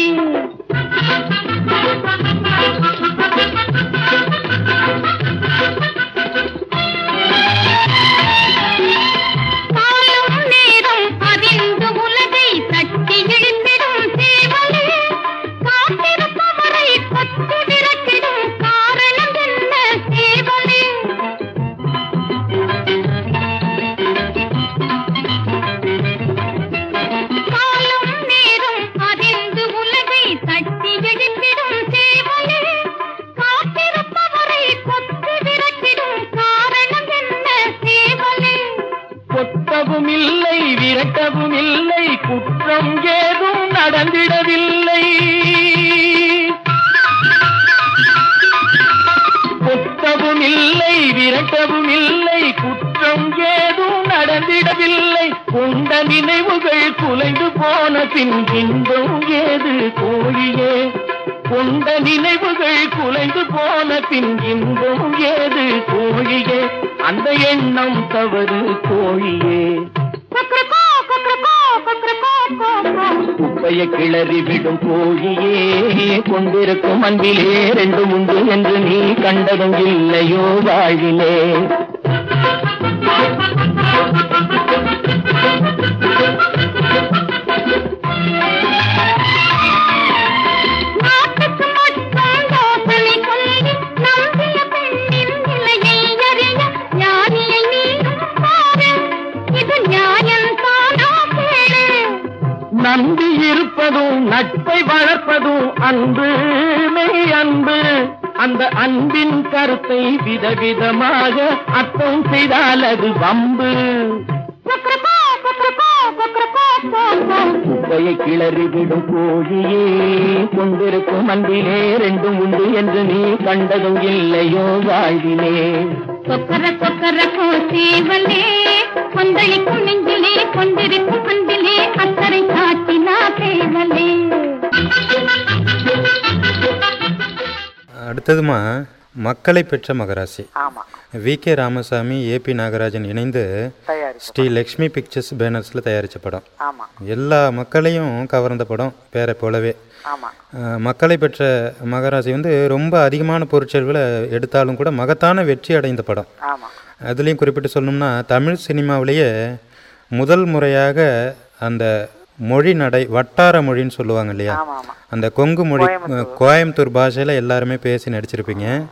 S9: போன இன்பம் ஏது கோழியே? கொண்ட நினைவுகள் குலைந்து போன பின் இன்பம் ஏது கோழியே? அந்த எண்ணம் தவறு கோழியே. குப்பையை கிளறி விடும் கோழியே கொண்டிருக்கும் அன்பிலே ரெண்டும் உண்டு என்று நீ கண்டதும் இல்லையோ வாழ்விலே. அன்பு மெய் அன்பு. அந்த அன்பின் கருத்தை விதவிதமாக அர்த்தம் செய்தால் அது வம்பு. குப்பையை கிளறி விடும் கோழியே கொண்டிருக்கும் அன்பிலே ரெண்டும் உண்டு என்று நீ கண்டதும் இல்லையோ வாழ்விலே.
S8: கொக்கர கொக்கர கோசேவலே கொந்தளிக்கும் நெஞ்சிலே கொண்டிருக்கும் அன்பிலே அக்கறை காட்டினா சேவலே
S2: அடுத்ததுமா மக்களை பெற்ற மகராசி. V K Ramasamy AP Nagarajan இணைந்து ஸ்ரீ லக்ஷ்மி பிக்சர்ஸ் பேனர்ஸில் தயாரித்த படம். எல்லா மக்களையும் கவர்ந்த படம் பேரை போலவே. மக்களை பெற்ற மகராசி வந்து ரொம்ப அதிகமான பொருட்செலவில் எடுத்தாலும் கூட மகத்தான வெற்றி அடைந்த படம். அதுலேயும் குறிப்பிட்டு சொல்லணும்னா தமிழ் சினிமாவிலேயே முதல் முறையாக அந்த மொழி நடை வட்டார மொழின்னு சொல்லுவாங்க இல்லையா? அந்த கொங்கு மொழி கோயம்புத்தூர். பாஷையில் எல்லாருமே பேசி நடிச்சிருப்பீங்க.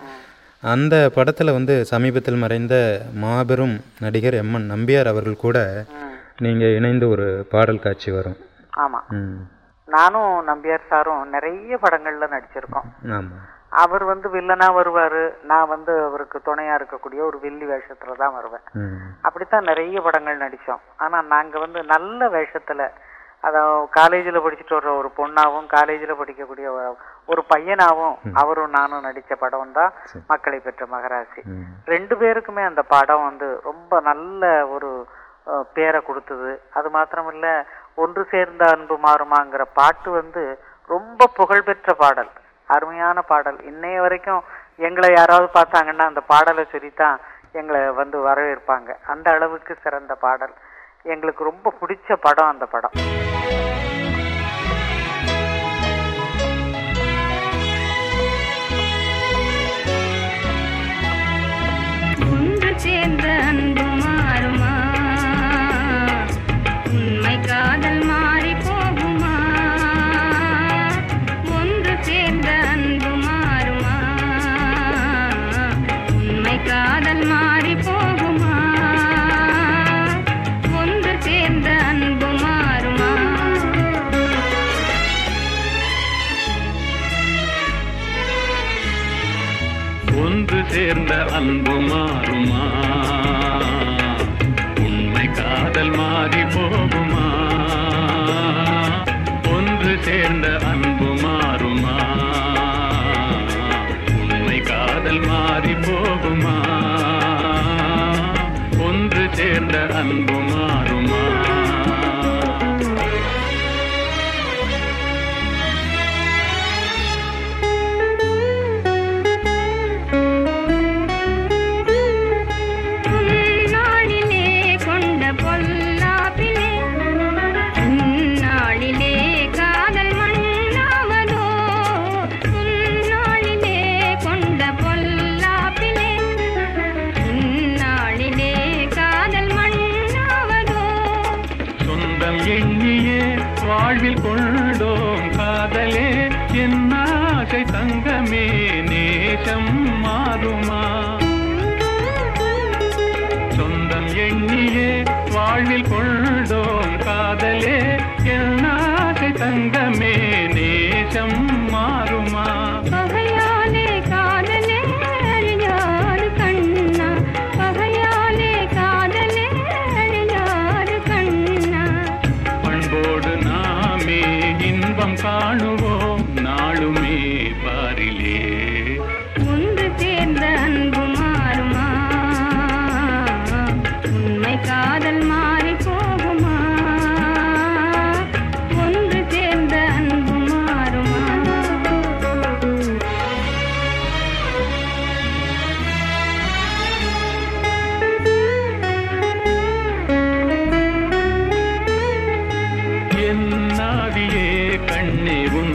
S2: அந்த படத்தில் வந்து சமீபத்தில் மறைந்த மாபெரும் நடிகர் எம்என் நம்பியார் அவர்கள் கூட நீங்கள் இணைந்து ஒரு பாடல் காட்சி வரும்.
S3: ஆமா.
S2: ம்.
S3: நானும் நம்பியார் சாரும் நிறைய படங்கள்ல நடிச்சிருக்கோம்.
S2: ஆமாம்
S3: அவர் வந்து வில்லனா வருவாரு. நான் வந்து அவருக்கு துணையா இருக்கக்கூடிய ஒரு வில்லி வேஷத்துல தான் வருவேன். அப்படித்தான் நிறைய படங்கள் நடிச்சோம். ஆனா நாங்க வந்து நல்ல வேஷத்துல அதாவது காலேஜில் படிச்சுட்டு வர்ற ஒரு பொண்ணாவும் காலேஜில் படிக்கக்கூடிய ஒரு- ஒரு பையனாவும் அவரும் நானும் நடிச்ச படம் தான் மக்களை பெற்ற மகராசி. ரெண்டு பேருக்குமே அந்த படம் வந்து ரொம்ப நல்ல ஒரு பேரை கொடுத்தது. அது மாத்திரமில்ல ஒன்று சேர்ந்த அன்பு மாறுமாங்கிற பாட்டு வந்து ரொம்ப புகழ்பெற்ற பாடல். அருமையான பாடல். இன்னைய வரைக்கும் எங்களை யாராவது பார்த்தாங்கன்னா அந்த பாடலை சொல்லித்தான் எங்களை வந்து வரவேற்பாங்க. அந்த அளவுக்கு சிறந்த பாடல். எங்களுக்கு ரொம்ப பிடிச்ச படம் அந்த படம்.
S8: சேர்ந்த அன்பு கண்ணே
S10: உன்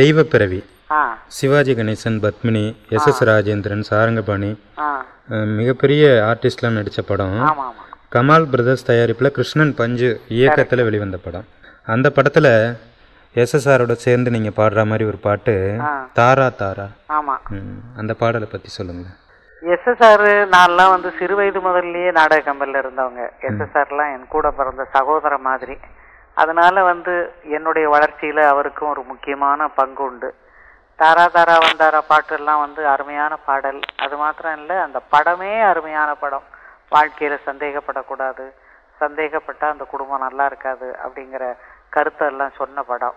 S2: தெய்வ பிறவி சிவாஜி கணேசன் பத்மினி எஸ் எஸ் ராஜேந்திரன் சாரங்கபாணி மிகப்பெரிய ஆர்டிஸ்ட்லாம் நடித்த படம். கமால் பிரதர்ஸ் தயாரிப்பில் கிருஷ்ணன் பஞ்சு இயக்கத்தில் வெளிவந்த படம். அந்த படத்தில் எஸ்எஸ்ஆரோட சேர்ந்து நீங்கள் பாடுற மாதிரி ஒரு பாட்டு. தாரா தாரா. அந்த பாடலை பற்றி சொல்லுங்கள்
S3: எஸ்எஸ்ஆர் நான்லாம் வந்து சிறு வயது முதல்லயே நாடக கம்பெனில இருந்தவங்க எஸ்எஸ்ஆர்லாம் என் கூட பிறந்த சகோதர மாதிரி. அதனால் வந்து என்னுடைய வளர்ச்சியில் அவருக்கும் ஒரு முக்கியமான பங்கு உண்டு. தாரா தாரா வந்தாரா பாட்டெல்லாம் வந்து அருமையான பாடல். அது மாத்திரம் இல்லை அந்த படமே அருமையான படம். வாழ்க்கையில் சந்தேகப்படக்கூடாது. சந்தேகப்பட்டால் அந்த குடும்பம் நல்லா இருக்காது அப்படிங்கிற கருத்தெல்லாம் சொன்ன படம்.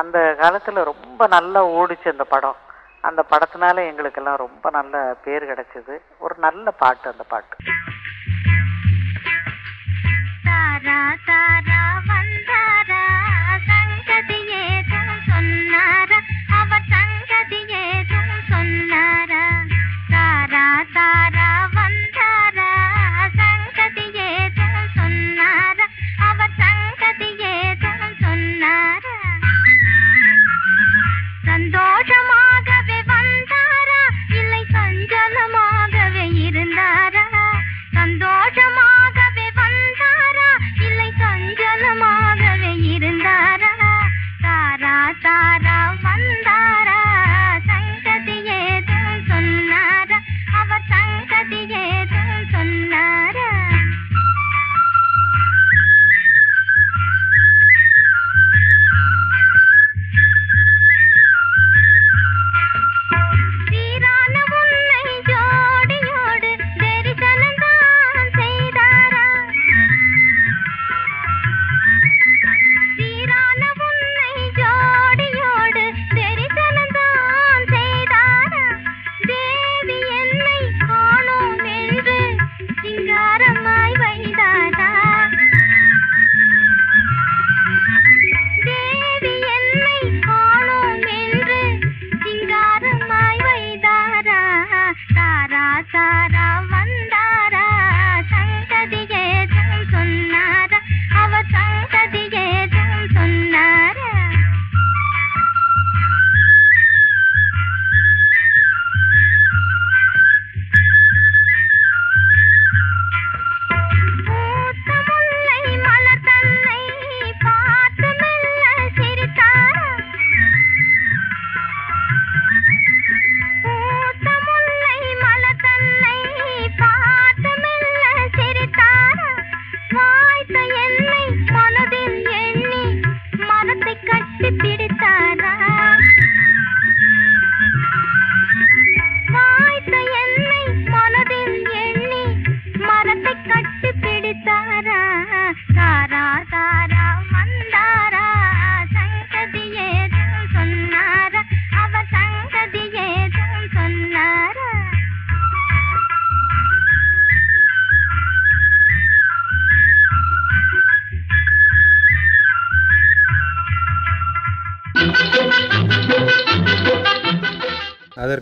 S3: அந்த காலத்தில் ரொம்ப நல்லா ஓடிச்சு அந்த படம். அந்த படத்தினால எங்களுக்கெல்லாம் ரொம்ப நல்ல பேர் கிடச்சிது. ஒரு நல்ல பாட்டு அந்த பாட்டு.
S6: தாரா தாரா வந்தாரா. சங்கதி ஏதும் சொன்னாரா? அவர் சங்கதி ஏதும் சொன்னாரா? தாரா தாரா வந்தாரா. சங்கதி ஏதும் சந்தோஷமாகவே வந்தாரா? இல்லை சஞ்சலமாகவே இருந்தாரா?
S2: சந்தோஷமாக ಜನ ಮಾದರಿ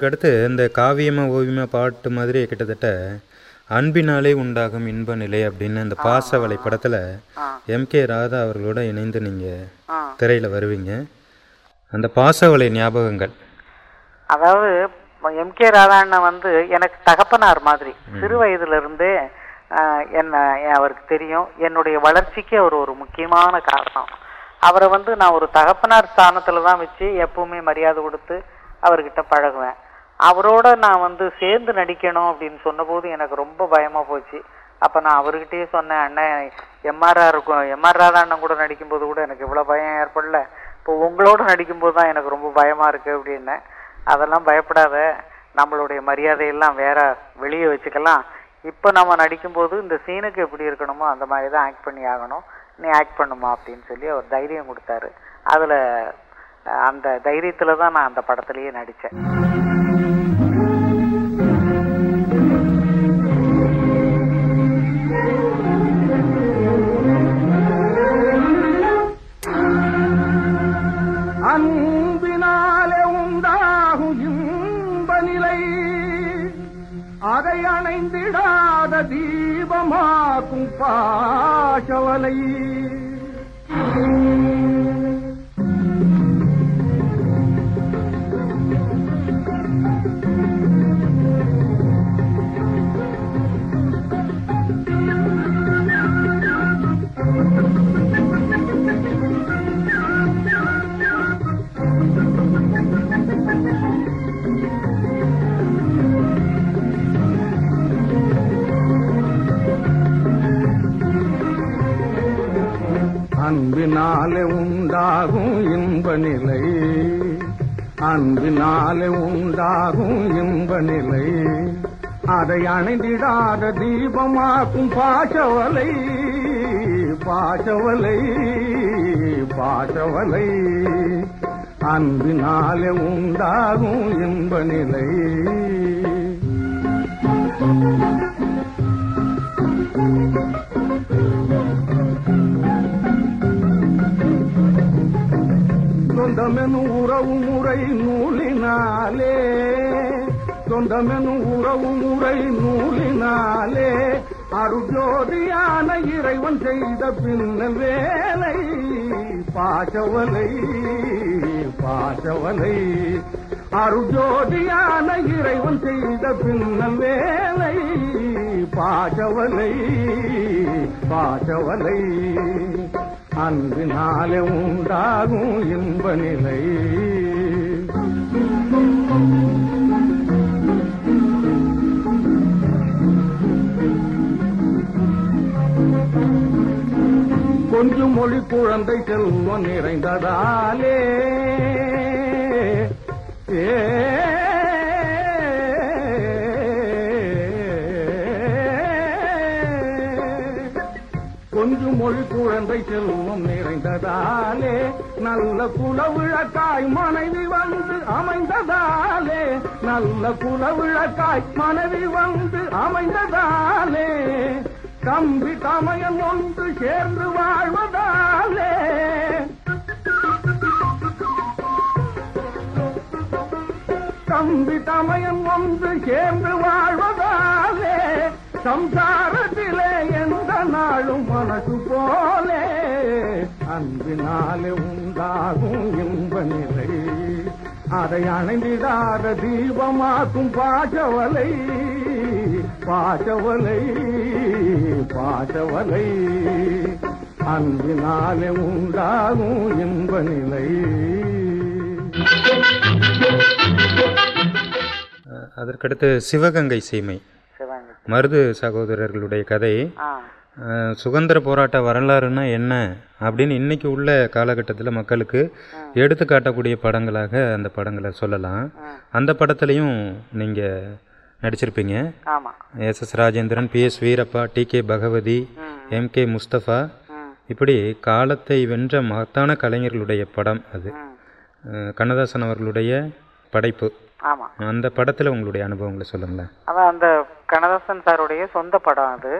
S2: அதற்கடுத்து இந்த காவியமா ஓவியமா பாட்டு மாதிரி கிட்டத்தட்ட அன்பினாலே உண்டாகும் இன்ப நிலை அப்படின்னு இந்த பாசவலை படத்தில் எம்கே ராதா அவர்களோட இணைந்து நீங்கள் திரையில் வருவீங்க. அந்த பாசவலை ஞாபகங்கள்.
S3: அதாவது எம்கே ராதாண்ணன் வந்து எனக்கு தகப்பனார் மாதிரி. சிறு வயதுல இருந்தே ஆஹ், என்ன அவருக்கு தெரியும். என்னுடைய வளர்ச்சிக்கு அவர் ஒரு முக்கியமான காரணம். அவரை வந்து நான் ஒரு தகப்பனார் ஸ்தானத்துல தான் வச்சு எப்பவுமே மரியாதை கொடுத்து அவர்கிட்ட பழகுவேன். அவரோட நான் வந்து சேர்ந்து நடிக்கணும் அப்படின்னு சொன்னபோது எனக்கு ரொம்ப பயமாக போச்சு. அப்போ நான் அவர்கிட்டயே சொன்னேன் அண்ணன் எம்ஆர்ஆர் இருக்கும். எம்ஆர் ராதா அண்ணன் கூட நடிக்கும்போது கூட எனக்கு இவ்வளோ பயம் ஏற்படல. இப்போ உங்களோட நடிக்கும்போது தான் எனக்கு ரொம்ப பயமாக இருக்குது அப்படின்னேன். அதெல்லாம் பயப்படாத. நம்மளுடைய மரியாதையெல்லாம் வேற வெளியே வச்சுக்கலாம். இப்போ நம்ம நடிக்கும்போது இந்த சீனுக்கு எப்படி இருக்கணுமோ அந்த மாதிரி தான் ஆக்ட் பண்ணி ஆகணும். நீ ஆக்ட் பண்ணுமா? அப்படின்னு சொல்லி அவர் தைரியம் கொடுத்தாரு. அதில் அந்த தைரியத்துல தான் நான் அந்த படத்திலேயே நடிச்சேன்.
S11: அன்பினாலே உண்டாகும் இன்ப நிலை. அதை அணைந்திடாத தீபமாக்கும் பாசவலை. அன்பினாலே உண்டாகும் இன்ப நிலை. அன்பினாலே உண்டாகும் இன்ப நிலை. அதை அணைந்திடாத தீபமாக்கும் பாசவலை. பாசவலை பாசவலை. அன்பினாலே உண்டாகும் இன்ப நிலை. Thank you. சொந்தமெனு உறவு முறை நூலினாலே சொந்தமெனு உறவு முறை நூலினாலே அருஜோதியான இறைவன் செய்த பின்ன வேலை பாசவலை பாசவலை. அருஜோதியான இறைவன் செய்த பின்ன வேலை பாசவலை பாசவலை. அன்று நாளே உண்டாகும் இன்ப நிலை. கொஞ்சம் மொழி குழந்தை செல்வம் நிறைந்ததாலே. ஏ கொஞ்சம் குழந்தை செல்வம் நிறைந்ததாலே நல்ல குலவிழக்காய் மனைவி வந்து அமைந்ததாலே நல்ல குலவிழக்காய் மனைவி வந்து அமைந்ததாலே கம்பி தமையன் ஒன்று சேர்ந்து வாழ்வதாலே. கம்பி தமையன் ஒன்று சேர்ந்து வாழ்வதாலே சம்சாரத்திலே எந்த நாளும் மனசு போலே. அன்பினாலே உண்டாகும் இன்ப நிலை அதை அணைந்திடாத தீபமாக்கும் பாசவலை. பாசவலை பாசவலை. அன்பினாலே உண்டாகும் இன்ப நிலை
S2: அதற்கடுத்து சிவகங்கை சீமை. மருது சகோதரர்களுடைய கதை சுதந்திர போராட்ட வரலாறுனா என்ன அப்படின்னு இன்னைக்கு உள்ள காலகட்டத்தில் மக்களுக்கு எடுத்து காட்டக்கூடிய படங்களாக அந்த படங்களை சொல்லலாம். அந்த படத்துலையும் நீங்கள் நடிச்சிருப்பீங்க. S S Rajendran P S Veerappa T K Bhagavathi M K Mustafa. இப்படி காலத்தை வென்ற மகத்தான கலைஞர்களுடைய படம் அது. கண்ணதாசன் அவர்களுடைய படைப்பு.
S3: ஆமா.
S2: அந்த படத்தில் உங்களுடைய அனுபவங்களை சொல்லுங்களேன்.
S3: அதான் அந்த கண்ணதாசன் சாருடைய சொந்த படம் அது.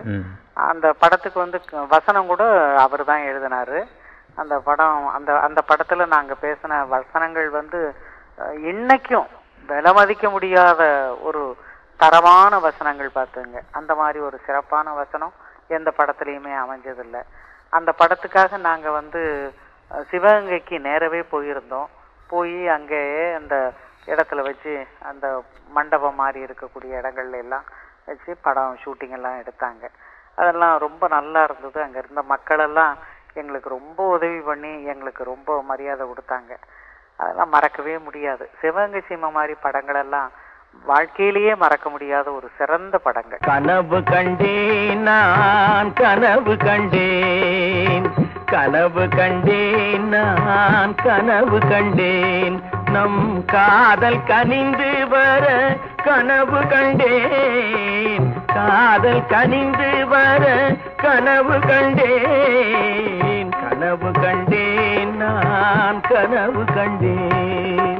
S3: அந்த படத்துக்கு வந்து வசனம் கூட அவர் தான் எழுதினாரு. அந்த படம் அந்த அந்த படத்துல நாங்க பேசின வசனங்கள் வந்து இன்னைக்கும் விலை மதிக்க முடியாத ஒரு தரமான வசனங்கள் பார்த்துங்க. அந்த மாதிரி ஒரு சிறப்பான வசனம் எந்த படத்துலையுமே அமைஞ்சதில்லை. அந்த படத்துக்காக நாங்கள் வந்து சிவகங்கைக்கு நேரவே போயிருந்தோம். போய் அங்கேயே அந்த இடத்துல வச்சு அந்த மண்டபம் மாதிரி இருக்கக்கூடிய இடங்கள்ல எல்லாம் வச்சு படம் ஷூட்டிங் எல்லாம் எடுத்தாங்க. அதெல்லாம் ரொம்ப நல்லா இருந்தது. அங்கே இருந்த மக்களெல்லாம் எங்களுக்கு ரொம்ப உதவி பண்ணி எங்களுக்கு ரொம்ப மரியாதை கொடுத்தாங்க. அதெல்லாம் மறக்கவே முடியாது. சிவகங்கை சீமை மாதிரி படங்களெல்லாம் வாழ்க்கையிலேயே மறக்க முடியாத ஒரு சிறந்த படங்கள்.
S4: கனவு கண்டேன் நான் கனவு கண்டேன். கனவு கண்டேன் நான் கனவு கண்டேன். நம் காதல் கனிந்து வர கனவு கண்டேன். காதல் கனிந்து வர கனவு கண்டேன். கனவு கண்டேன் நான் கனவு கண்டேன்.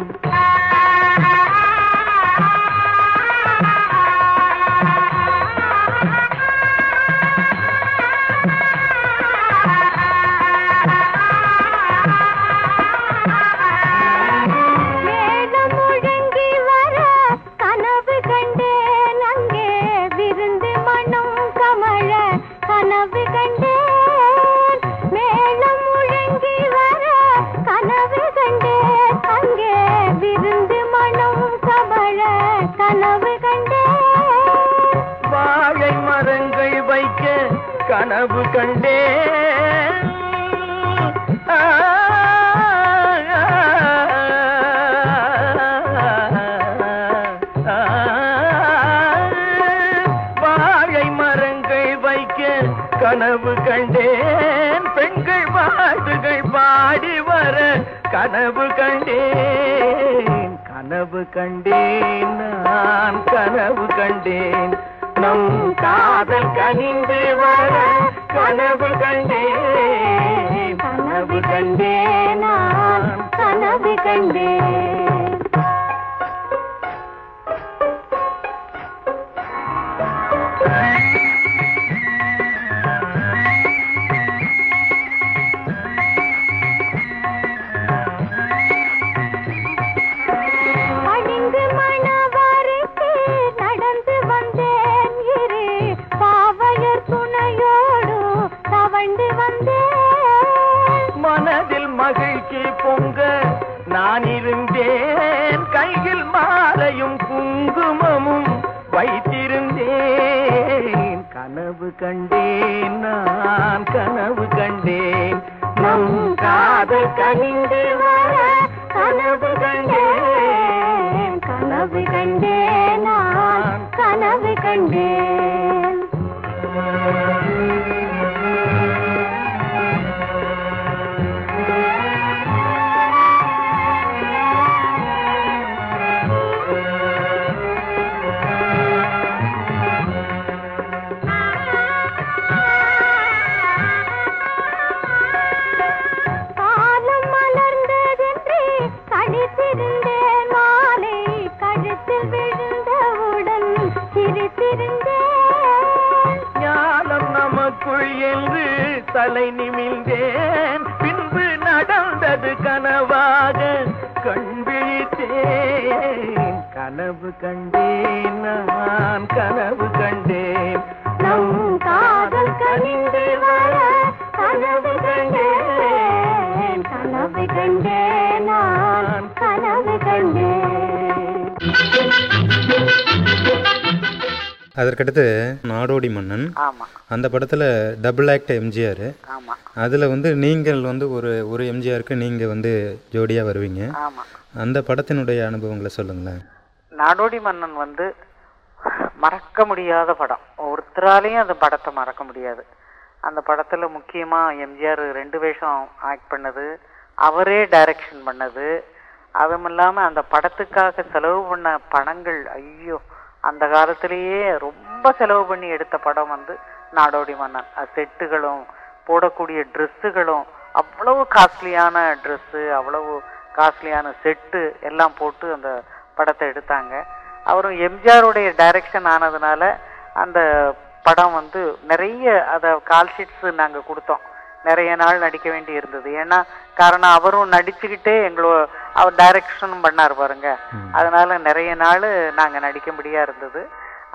S12: கனவு கண்டே
S4: வாழை மரங்கள் வைக்க கனவு கண்டேன் பெண்கள் பாட்டுகள் பாடி வர கனவு கண்டேன் கனவு கண்டேன் நான் கனவு கண்டேன் நம் காதல் கனிந்து வர கனவு கண்டே. கனவு கண்டே நான்
S12: கனவு
S3: கண்டே.
S2: அந்த படத்தில் டபுள் ஆக்ட் எம்ஜிஆர் அதில் வந்து நீங்கள் வந்து ஒரு ஒரு எம்ஜிஆருக்கு நீங்கள் வந்து ஜோடியாக வருவீங்க. அந்த படத்தினுடைய அனுபவங்களை சொல்லுங்களேன்.
S3: நாடோடி மன்னன் வந்து மறக்க முடியாத படம். ஒருத்தராலையும் அந்த படத்தை மறக்க முடியாது. அந்த படத்துல முக்கியமா எம்ஜிஆர் ரெண்டு வேஷம் ஆக்ட் பண்ணது அவரே டைரக்ஷன் பண்ணது. அதுவும் இல்லாம அந்த படத்துக்காக செலவு பண்ண பணங்கள் ஐயோ அந்த காலத்திலேயே ரொம்ப செலவு பண்ணி எடுத்த படம் வந்து நாடோடி மன்னன். செட்டுகளும் போடக்கூடிய ட்ரெஸ்ஸுகளும் அவ்வளவு காஸ்ட்லியான ட்ரெஸ்ஸு அவ்வளவு காஸ்ட்லியான செட்டு எல்லாம் போட்டு அந்த படத்தை எடுத்தாங்க. அவரும் எம்ஜிஆருடைய டைரக்ஷன் ஆனதுனால அந்த படம் வந்து நிறைய அதை கால் ஷீட்ஸ் நாங்கள் கொடுத்தோம். நிறைய நாள் நடிக்க வேண்டி இருந்தது. ஏன்னா காரணம் அவரும் நடிச்சுக்கிட்டே எங்களோ அவர் டைரக்ஷனும் பண்ணார் பாருங்க. அதனால நிறைய நாள் நாங்க நடிக்கும்படியா இருந்தது.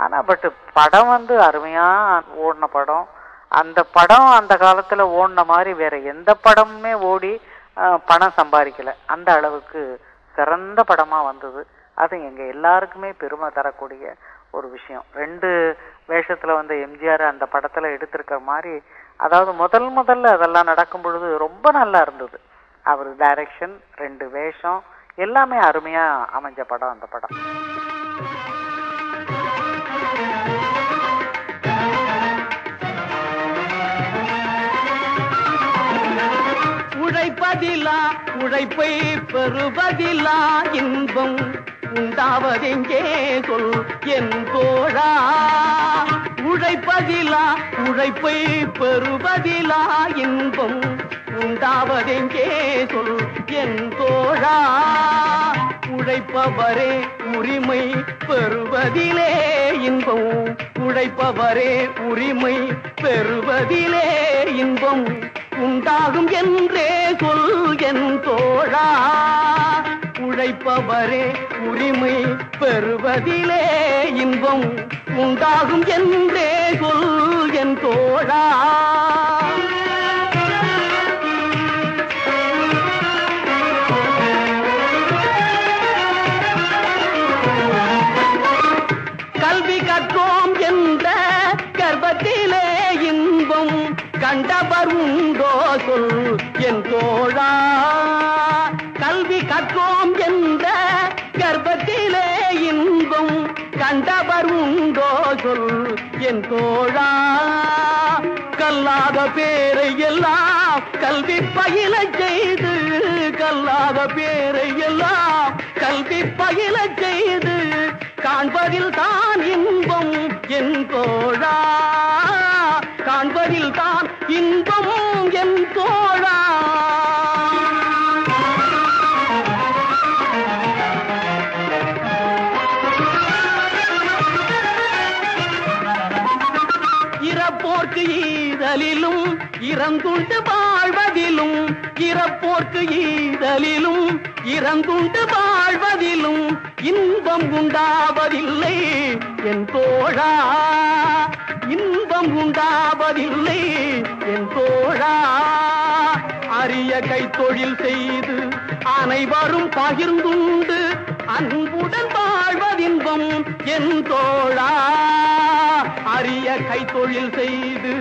S3: ஆனால் பட் படம் வந்து அருமையாக ஓடின படம். அந்த படம் அந்த காலத்தில் ஓடின மாதிரி வேற எந்த படமுமே ஓடி பணம் சம்பாதிக்கல. அந்த அளவுக்கு சிறந்த படமாக வந்தது. அது எங்கள் எல்லாருக்குமே பெருமை தரக்கூடிய ஒரு விஷயம். ரெண்டு வேஷத்தில் வந்த எம்ஜிஆர் அந்த படத்தில் எடுத்திருக்கிற மாதிரி அதாவது முதல் முதல்ல அதெல்லாம் நடக்கும் பொழுது ரொம்ப நல்லா இருந்தது. அவர் டைரக்ஷன் ரெண்டு வேஷம் எல்லாமே அருமையாக அமைஞ்ச படம் அந்த படம்.
S13: உழைப்பதிலா உழைப்பை பெறுவதிலா இன்பம். உண்டாவதெங்கே சொல் என் தோழா. உழைப்பதிலா உழைப்பை பெறுவதிலா இன்பம். உண்டாவதெங்கே சொல் என் தோழா. உழைப்பவரே உரிமை பெறுவதிலே இன்பம். உழைப்பவரே உரிமை பெறுவதிலே இன்பம். உண்டாகும் என்றே சொல் என் தோழா. உழைப்பவரே உரிமை பெறுவதிலே இன்பம். உண்டாகும் என்றே சொல் என் தோழா. என் கல்வி கற்றோம் என்ற கர்ப்பத்திலே இன்பம் கண்டவர் உண்டோ சொல் என் தோழா. கல்லாத பேரை எல்லாம் கல்வி பயில செய்து கல்லாத பேரை எல்லாம் கல்வி பயில செய்து காண்பதில் தான் இன்பம் என் தோழா. காண்பதில் தான் இன்பம் இறப்போர்க்கு ஈதலிலும் இறந்துண்டு வாழ்வதிலும் இன்பம் உண்டாவதில்லை என் தோழா. இன்பம் உண்டாவதில்லை என் தோழா. அரிய கைத்தொழில் செய்து அனைவரும் பகிர்ந்துண்டு அன்புடன் வாழ்வதின்பம் என் தோழா. அரிய கைத்தொழில் செய்து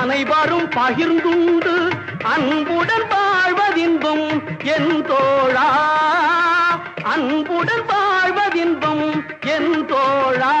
S13: அனைவரும் பகிர்ந்துண்டு அன்புடன் வாழ்வதின்பம் என் தோழா. அன்புடன் வாழ்வதின்பம் என் தோழா.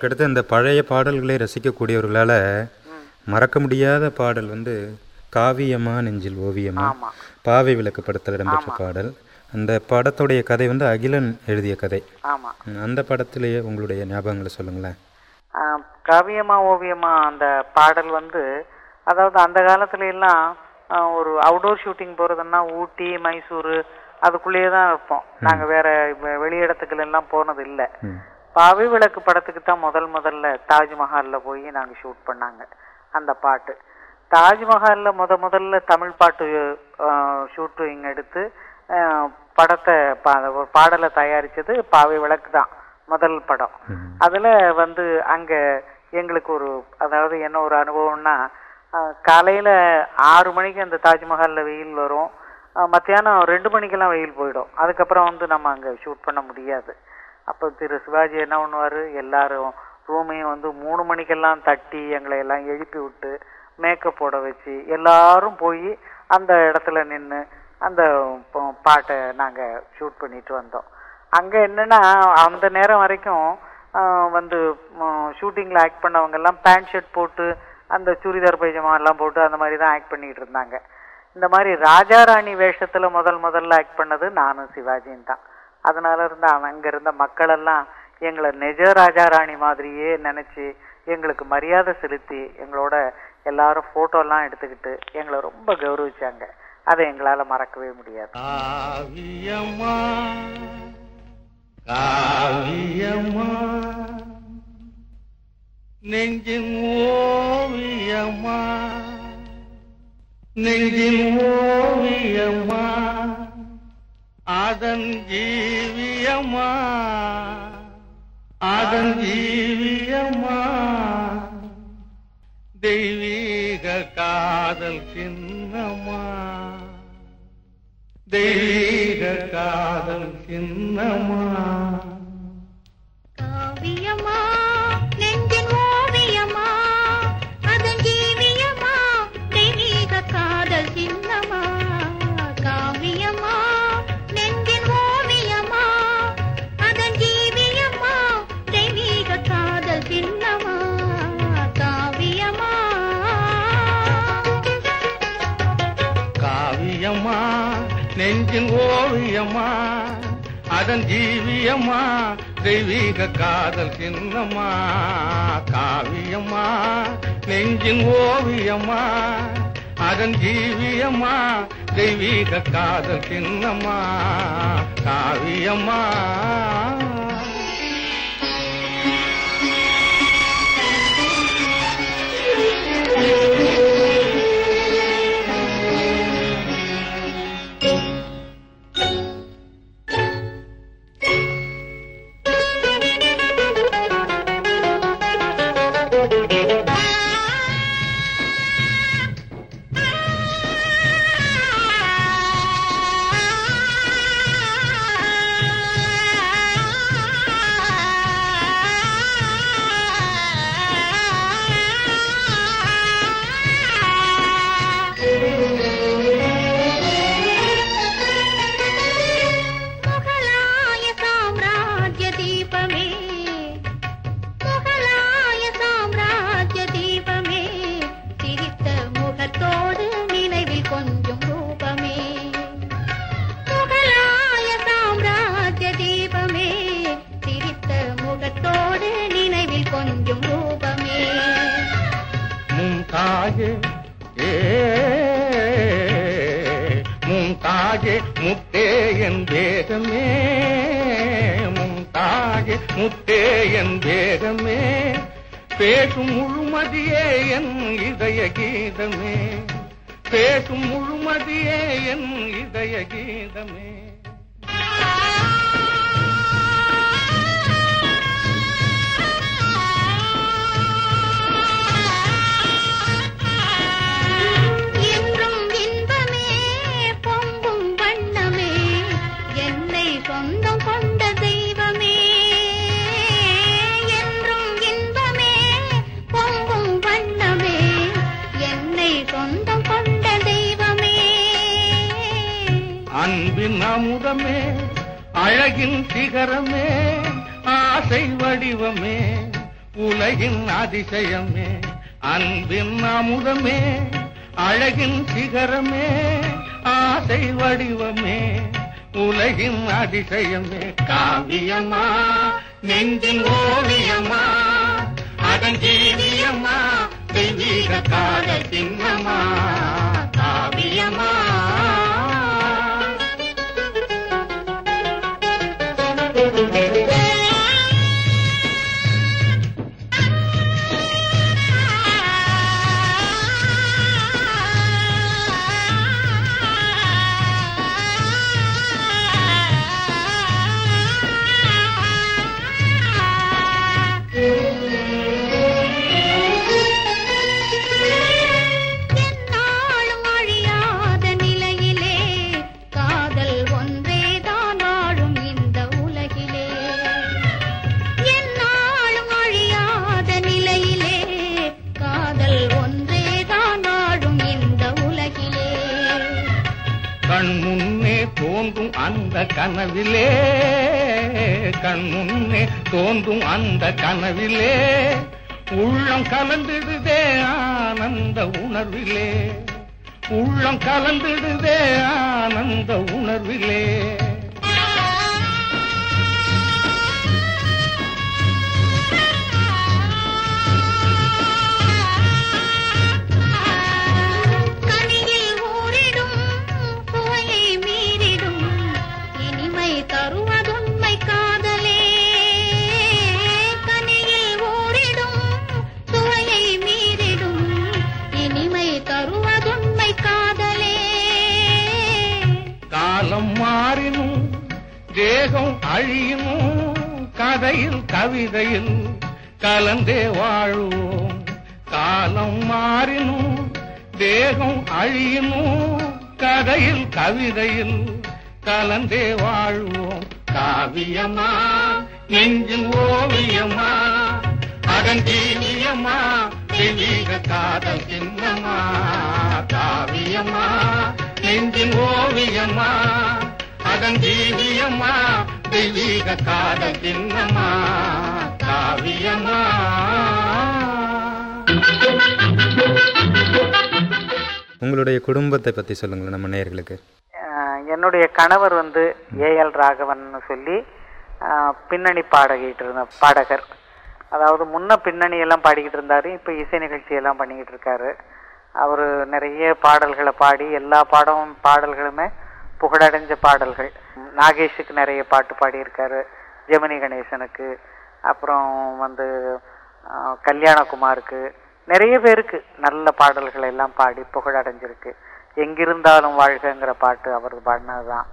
S2: அதற்கடுத்து இந்த பழைய பாடல்களை ரசிக்கக்கூடியவர்களால் மறக்க முடியாத பாடல் வந்து காவியமா நெஞ்சில் ஓவியமா. பாவை விளக்கு படத்தில் இடம்பெற்ற பாடல். அந்த படத்துடைய கதை வந்து அகிலன் எழுதிய கதை. அந்த படத்திலேயே உங்களுடைய ஞாபகங்களை சொல்லுங்களேன்.
S3: காவியமா ஓவியமா அந்த பாடல் வந்து அதாவது அந்த காலத்துல எல்லாம் ஒரு அவுடோர் ஷூட்டிங் போறதுன்னா ஊட்டி மைசூரு அதுக்குள்ளேயே தான் இருப்போம். நாங்க வேற வெ- வெளியிடத்துக்குள்ள எல்லாம் போனது இல்ல பாவை விளக்கு படத்துக்கு தான் முதல் முதல்ல தாஜ்மஹால்ல போய் நாங்க ஷூட் பண்ணாங்க. அந்த பாட்டு. தாஜ்மஹால்ல முத முதல்ல தமிழ் பாட்டு ஷூட்டிங் எடுத்து படத்தை பா- ஒரு பாடலை தயாரிச்சது பாவை விளக்கு தான் முதல் படம். அதுல வந்து அங்க எங்களுக்கு ஒரு அதாவது என்ன ஒரு அனுபவம்னா காலையில ஆறு மணிக்கு அந்த தாஜ்மஹால்ல வெயில் வரும். மத்தியானம் ரெண்டு மணிக்கெல்லாம் வெயில் போயிடும். அதுக்கப்புறம் வந்து நம்ம அங்க ஷூட் பண்ண முடியாது. அப்போ திரு சிவாஜி என்ன பண்ணுவார்? எல்லாரும் ரூமையும் வந்து மூணு மணிக்கெல்லாம் தட்டி எங்களை எல்லாம் எழுப்பி விட்டு மேக்கப் போட வச்சு எல்லாரும் போய் அந்த இடத்துல நின்று அந்த பாட்டை நாங்கள் ஷூட் பண்ணிட்டு வந்தோம். அங்கே என்னென்னா அந்த நேரம் வரைக்கும் வந்து ஷூட்டிங்கில் ஆக்ட் பண்ணவங்கெல்லாம் பேண்ட் ஷர்ட் போட்டு அந்த சுடிதார் பைஜமா எல்லாம் போட்டு அந்த மாதிரி தான் ஆக்ட் பண்ணிகிட்டு இருந்தாங்க. இந்த மாதிரி ராஜா ராணி வேஷத்தில் முதல் முதல்ல ஆக்ட் பண்ணது நானும் சிவாஜியும் தான். அதனால இருந்த அங்க இருந்த மக்கள் எல்லாம் எங்களை நிஜ ராஜா ராணி மாதிரியே நினைச்சு எங்களுக்கு மரியாதை செலுத்தி எங்களோட எல்லாரும் போட்டோ எல்லாம் எடுத்துக்கிட்டு எங்களை ரொம்ப கௌரவிச்சாங்க. அதை எங்களால மறக்கவே முடியாது.
S11: நெஞ்சின் ஓவியம்மா நெஞ்சின் ஓவியம்மா. அதன் ஜீவியம்மா அதன் ஜீவியம்மா தெய்வீக காதல் சின்னம்மா தெய்வீக காதல் சின்னம்மா
S4: அதன்
S11: ஜீவியம்மா தெய்வீக காதல் சின்னம்மா காவியம்மா நெஞ்சின் ஓவியம்மா அதன் ஜீவியம்மா தெய்வீக காதல் சின்னம்மா காவியம்மா
S4: Thank you. சொந்தம் கொண்ட தெய்வமே. என்றும் இன்பமே பொங்கும் வண்ணமே. என்னை சொந்தம் கொண்ட தெய்வமே.
S11: அன்பின் அமுதமே அழகின் சிகரமே ஆசை வடிவமே உலகின் அதிசயமே. அன்பின் அமுதமே அழகின் சிகரமே ஆசை வடிவமே. உலகின் அதிசயமே. காவியம்மா நெஞ்சின் ஓவியம்மா அதன் ஜீவியம்மா தெய்வீக கால சின்னமா. காவியம்மா கனவிலே கண்முன்னே தோன்றும் அந்த கனவிலே. உள்ளம் கலந்துடுதே ஆனந்த உணர்விலே. உள்ளம் கலந்துடுதே ஆனந்த உணர்விலே. கதையில் கவிதையில் கலந்தே வாழுவோம். காலம் மாறினும் தேகம் அழியணும் கதையில் கவிதையில் கலந்தே வாழ்வோம். காவியமா நெஞ்சின் ஓவியமா அதன் ஜீவியமா தெய்வீக காதல் சின்னமா. காவியமா நெஞ்சின் ஓவியமா அதன் ஜீவியமா தெய்வீக காதல் சின்னமா காவியமா
S2: உங்களுடைய குடும்பத்தை பற்றி சொல்லுங்களேன் நம்ம நேயர்களுக்கு.
S3: என்னுடைய கணவர் வந்து ஏஎல் ராகவன் சொல்லி பின்னணி பாடகிட்டு இருந்த பாடகர். அதாவது முன்ன பின்னணி எல்லாம் பாடிக்கிட்டு இருந்தாரு இப்போ இசை நிகழ்ச்சி எல்லாம் பண்ணிக்கிட்டு இருக்காரு. அவர் நிறைய பாடல்களை பாடி எல்லா பாடமும் பாடல்களுமே புகழடைஞ்ச பாடல்கள். நாகேஷுக்கு நிறைய பாட்டு பாடியிருக்காரு ஜெமினி கணேசனுக்கு அப்புறம் வந்து கல்யாணகுமாருக்கு நிறைய பேருக்கு நல்ல பாடல்கள் எல்லாம் பாடி புகழடைஞ்சிருக்கு எங்கிருந்தாலும் வாழ்கங்கிற பாட்டு அவர் பாடினது தான்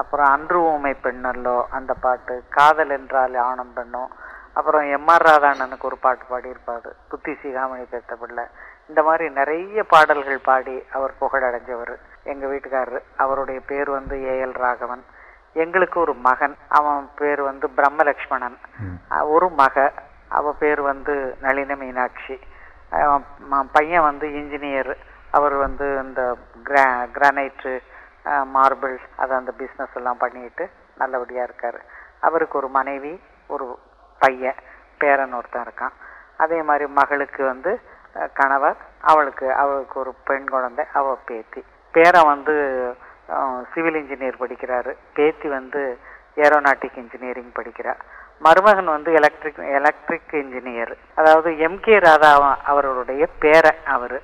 S3: அப்புறம் அன்று ஊமை பெண்ணல்லோ அந்த பாட்டு காதல் என்றால் ஆணும் பெண்ணும். அப்புறம் எம்ஆர் ராதாண்ணனுக்கு ஒரு பாட்டு பாடியிருப்பாரு புத்தி சிகாமணி பெத்த பிள்ளை இந்த மாதிரி நிறைய பாடல்கள் பாடி அவர் புகழடைஞ்சவர் எங்கள் வீட்டுக்காரர். அவருடைய பேர் வந்து ஏஎல் ராகவன். எங்களுக்கு ஒரு மகன். அவன் பேர் வந்து பிரம்மலக்ஷ்மணன். ஒரு மக. அவ பேர் வந்து நளின மீனாட்சி. பையன் வந்து இன்ஜினியர். அவர் வந்து இந்த கிரா கிரானைட்டு மார்பிள் அது அந்த பிஸ்னஸ் எல்லாம் பண்ணிட்டு நல்லபடியாக இருக்கார். அவருக்கு ஒரு மனைவி ஒரு பையன் பேரன் ஒருத்தன் இருக்கான். அதே மாதிரி மகளுக்கு வந்து கணவர். அவளுக்கு அவளுக்கு ஒரு பெண் குழந்தை அவ பேத்தி. பேரன் வந்து சிவில் இன்ஜினியர் படிக்கிறாரு. பேத்தி வந்து ஏரோநாட்டிக் இன்ஜினியரிங் படிக்கிறா. மருமகன் வந்து எலக்ட்ரிக் எலக்ட்ரிக் இன்ஜினியர் அதாவது எம்கே ராதா அவர்களுடைய பேரன் அவர்.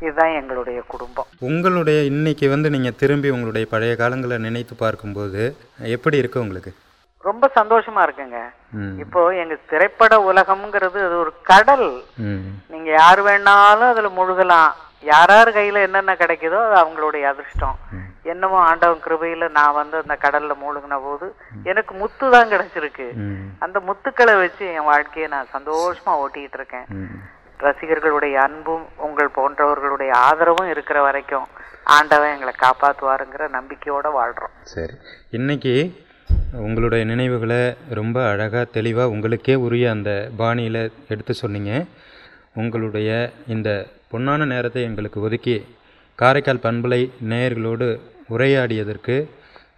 S3: இதுதான் எங்களுடைய குடும்பம்.
S2: உங்களுடைய இன்னைக்கு வந்து நீங்கள் திரும்பி உங்களுடைய பழைய காலங்களை நினைத்து பார்க்கும்போது எப்படி இருக்கு உங்களுக்கு?
S3: ரொம்ப சந்தோஷமா இருக்குங்க. இப்போ எங்க திரைப்பட உலகம்ங்கிறது அது ஒரு கடல். நீங்க யார் வேணாலும் அதுல முழுகலாம். யாரார் கையில என்னென்ன கிடைக்குதோ அது அவங்களுடைய அதிர்ஷ்டம். என்னமோ ஆண்டவன் கிருபையில நான் வந்து அந்த கடல்ல மூழ்கின போது எனக்கு முத்து தான் கிடைச்சிருக்கு. அந்த முத்துக்களை வச்சு என் வாழ்க்கையை நான் சந்தோஷமா ஓட்டிட்டு இருக்கேன். ரசிகர்களுடைய அன்பும் உங்கள் போன்றவர்களுடைய ஆதரவும் இருக்கிற வரைக்கும் ஆண்டவன் எங்களை காப்பாத்துவாருங்கிற நம்பிக்கையோட வாழ்றோம்.
S2: சரி. இன்னைக்கு உங்களுடைய நினைவுகளை ரொம்ப அழகாக தெளிவாக உங்களுக்கே உரிய அந்த பாணியில் எடுத்து சொன்னீங்க. உங்களுடைய இந்த பொன்னான நேரத்தை எங்களுக்கு ஒதுக்கி காரைக்கால் பண்பலை நேயர்களோடு உரையாடியதற்கு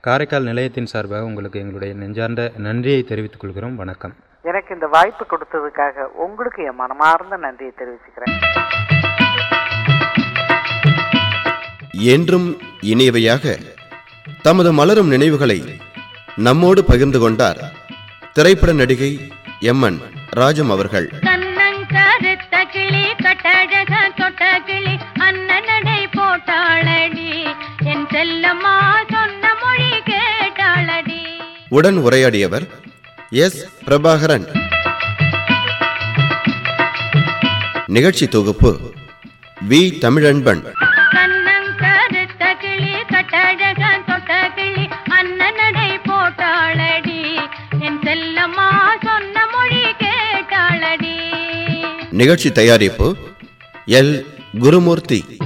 S2: காரைக்கால் நிலையத்தின் சார்பாக உங்களுக்கு எங்களுடைய நெஞ்சார்ந்த நன்றியை தெரிவித்துக் கொள்கிறோம். வணக்கம்.
S3: எனக்கு இந்த வாய்ப்பு கொடுத்ததுக்காக உங்களுக்கு என் மனமார்ந்த நன்றியை தெரிவிச்சுக்கிறேன்.
S1: என்றும் இனியவையாக தமது மலரும் நினைவுகளை நம்மோடு பகிர்ந்து கொண்டார் திரைப்பட நடிகை எம்என் ராஜம் அவர்கள்.
S6: செல்லம்மா சொன்ன மொழி கேட்டாளடி.
S1: உடன் உரையாடியவர் எஸ். பிரபாகரன். நிகழ்ச்சி தொகுப்பு வி. தமிழன்பன். நிகழ்ச்சி தயாரிப்பு எல். குருமூர்த்தி.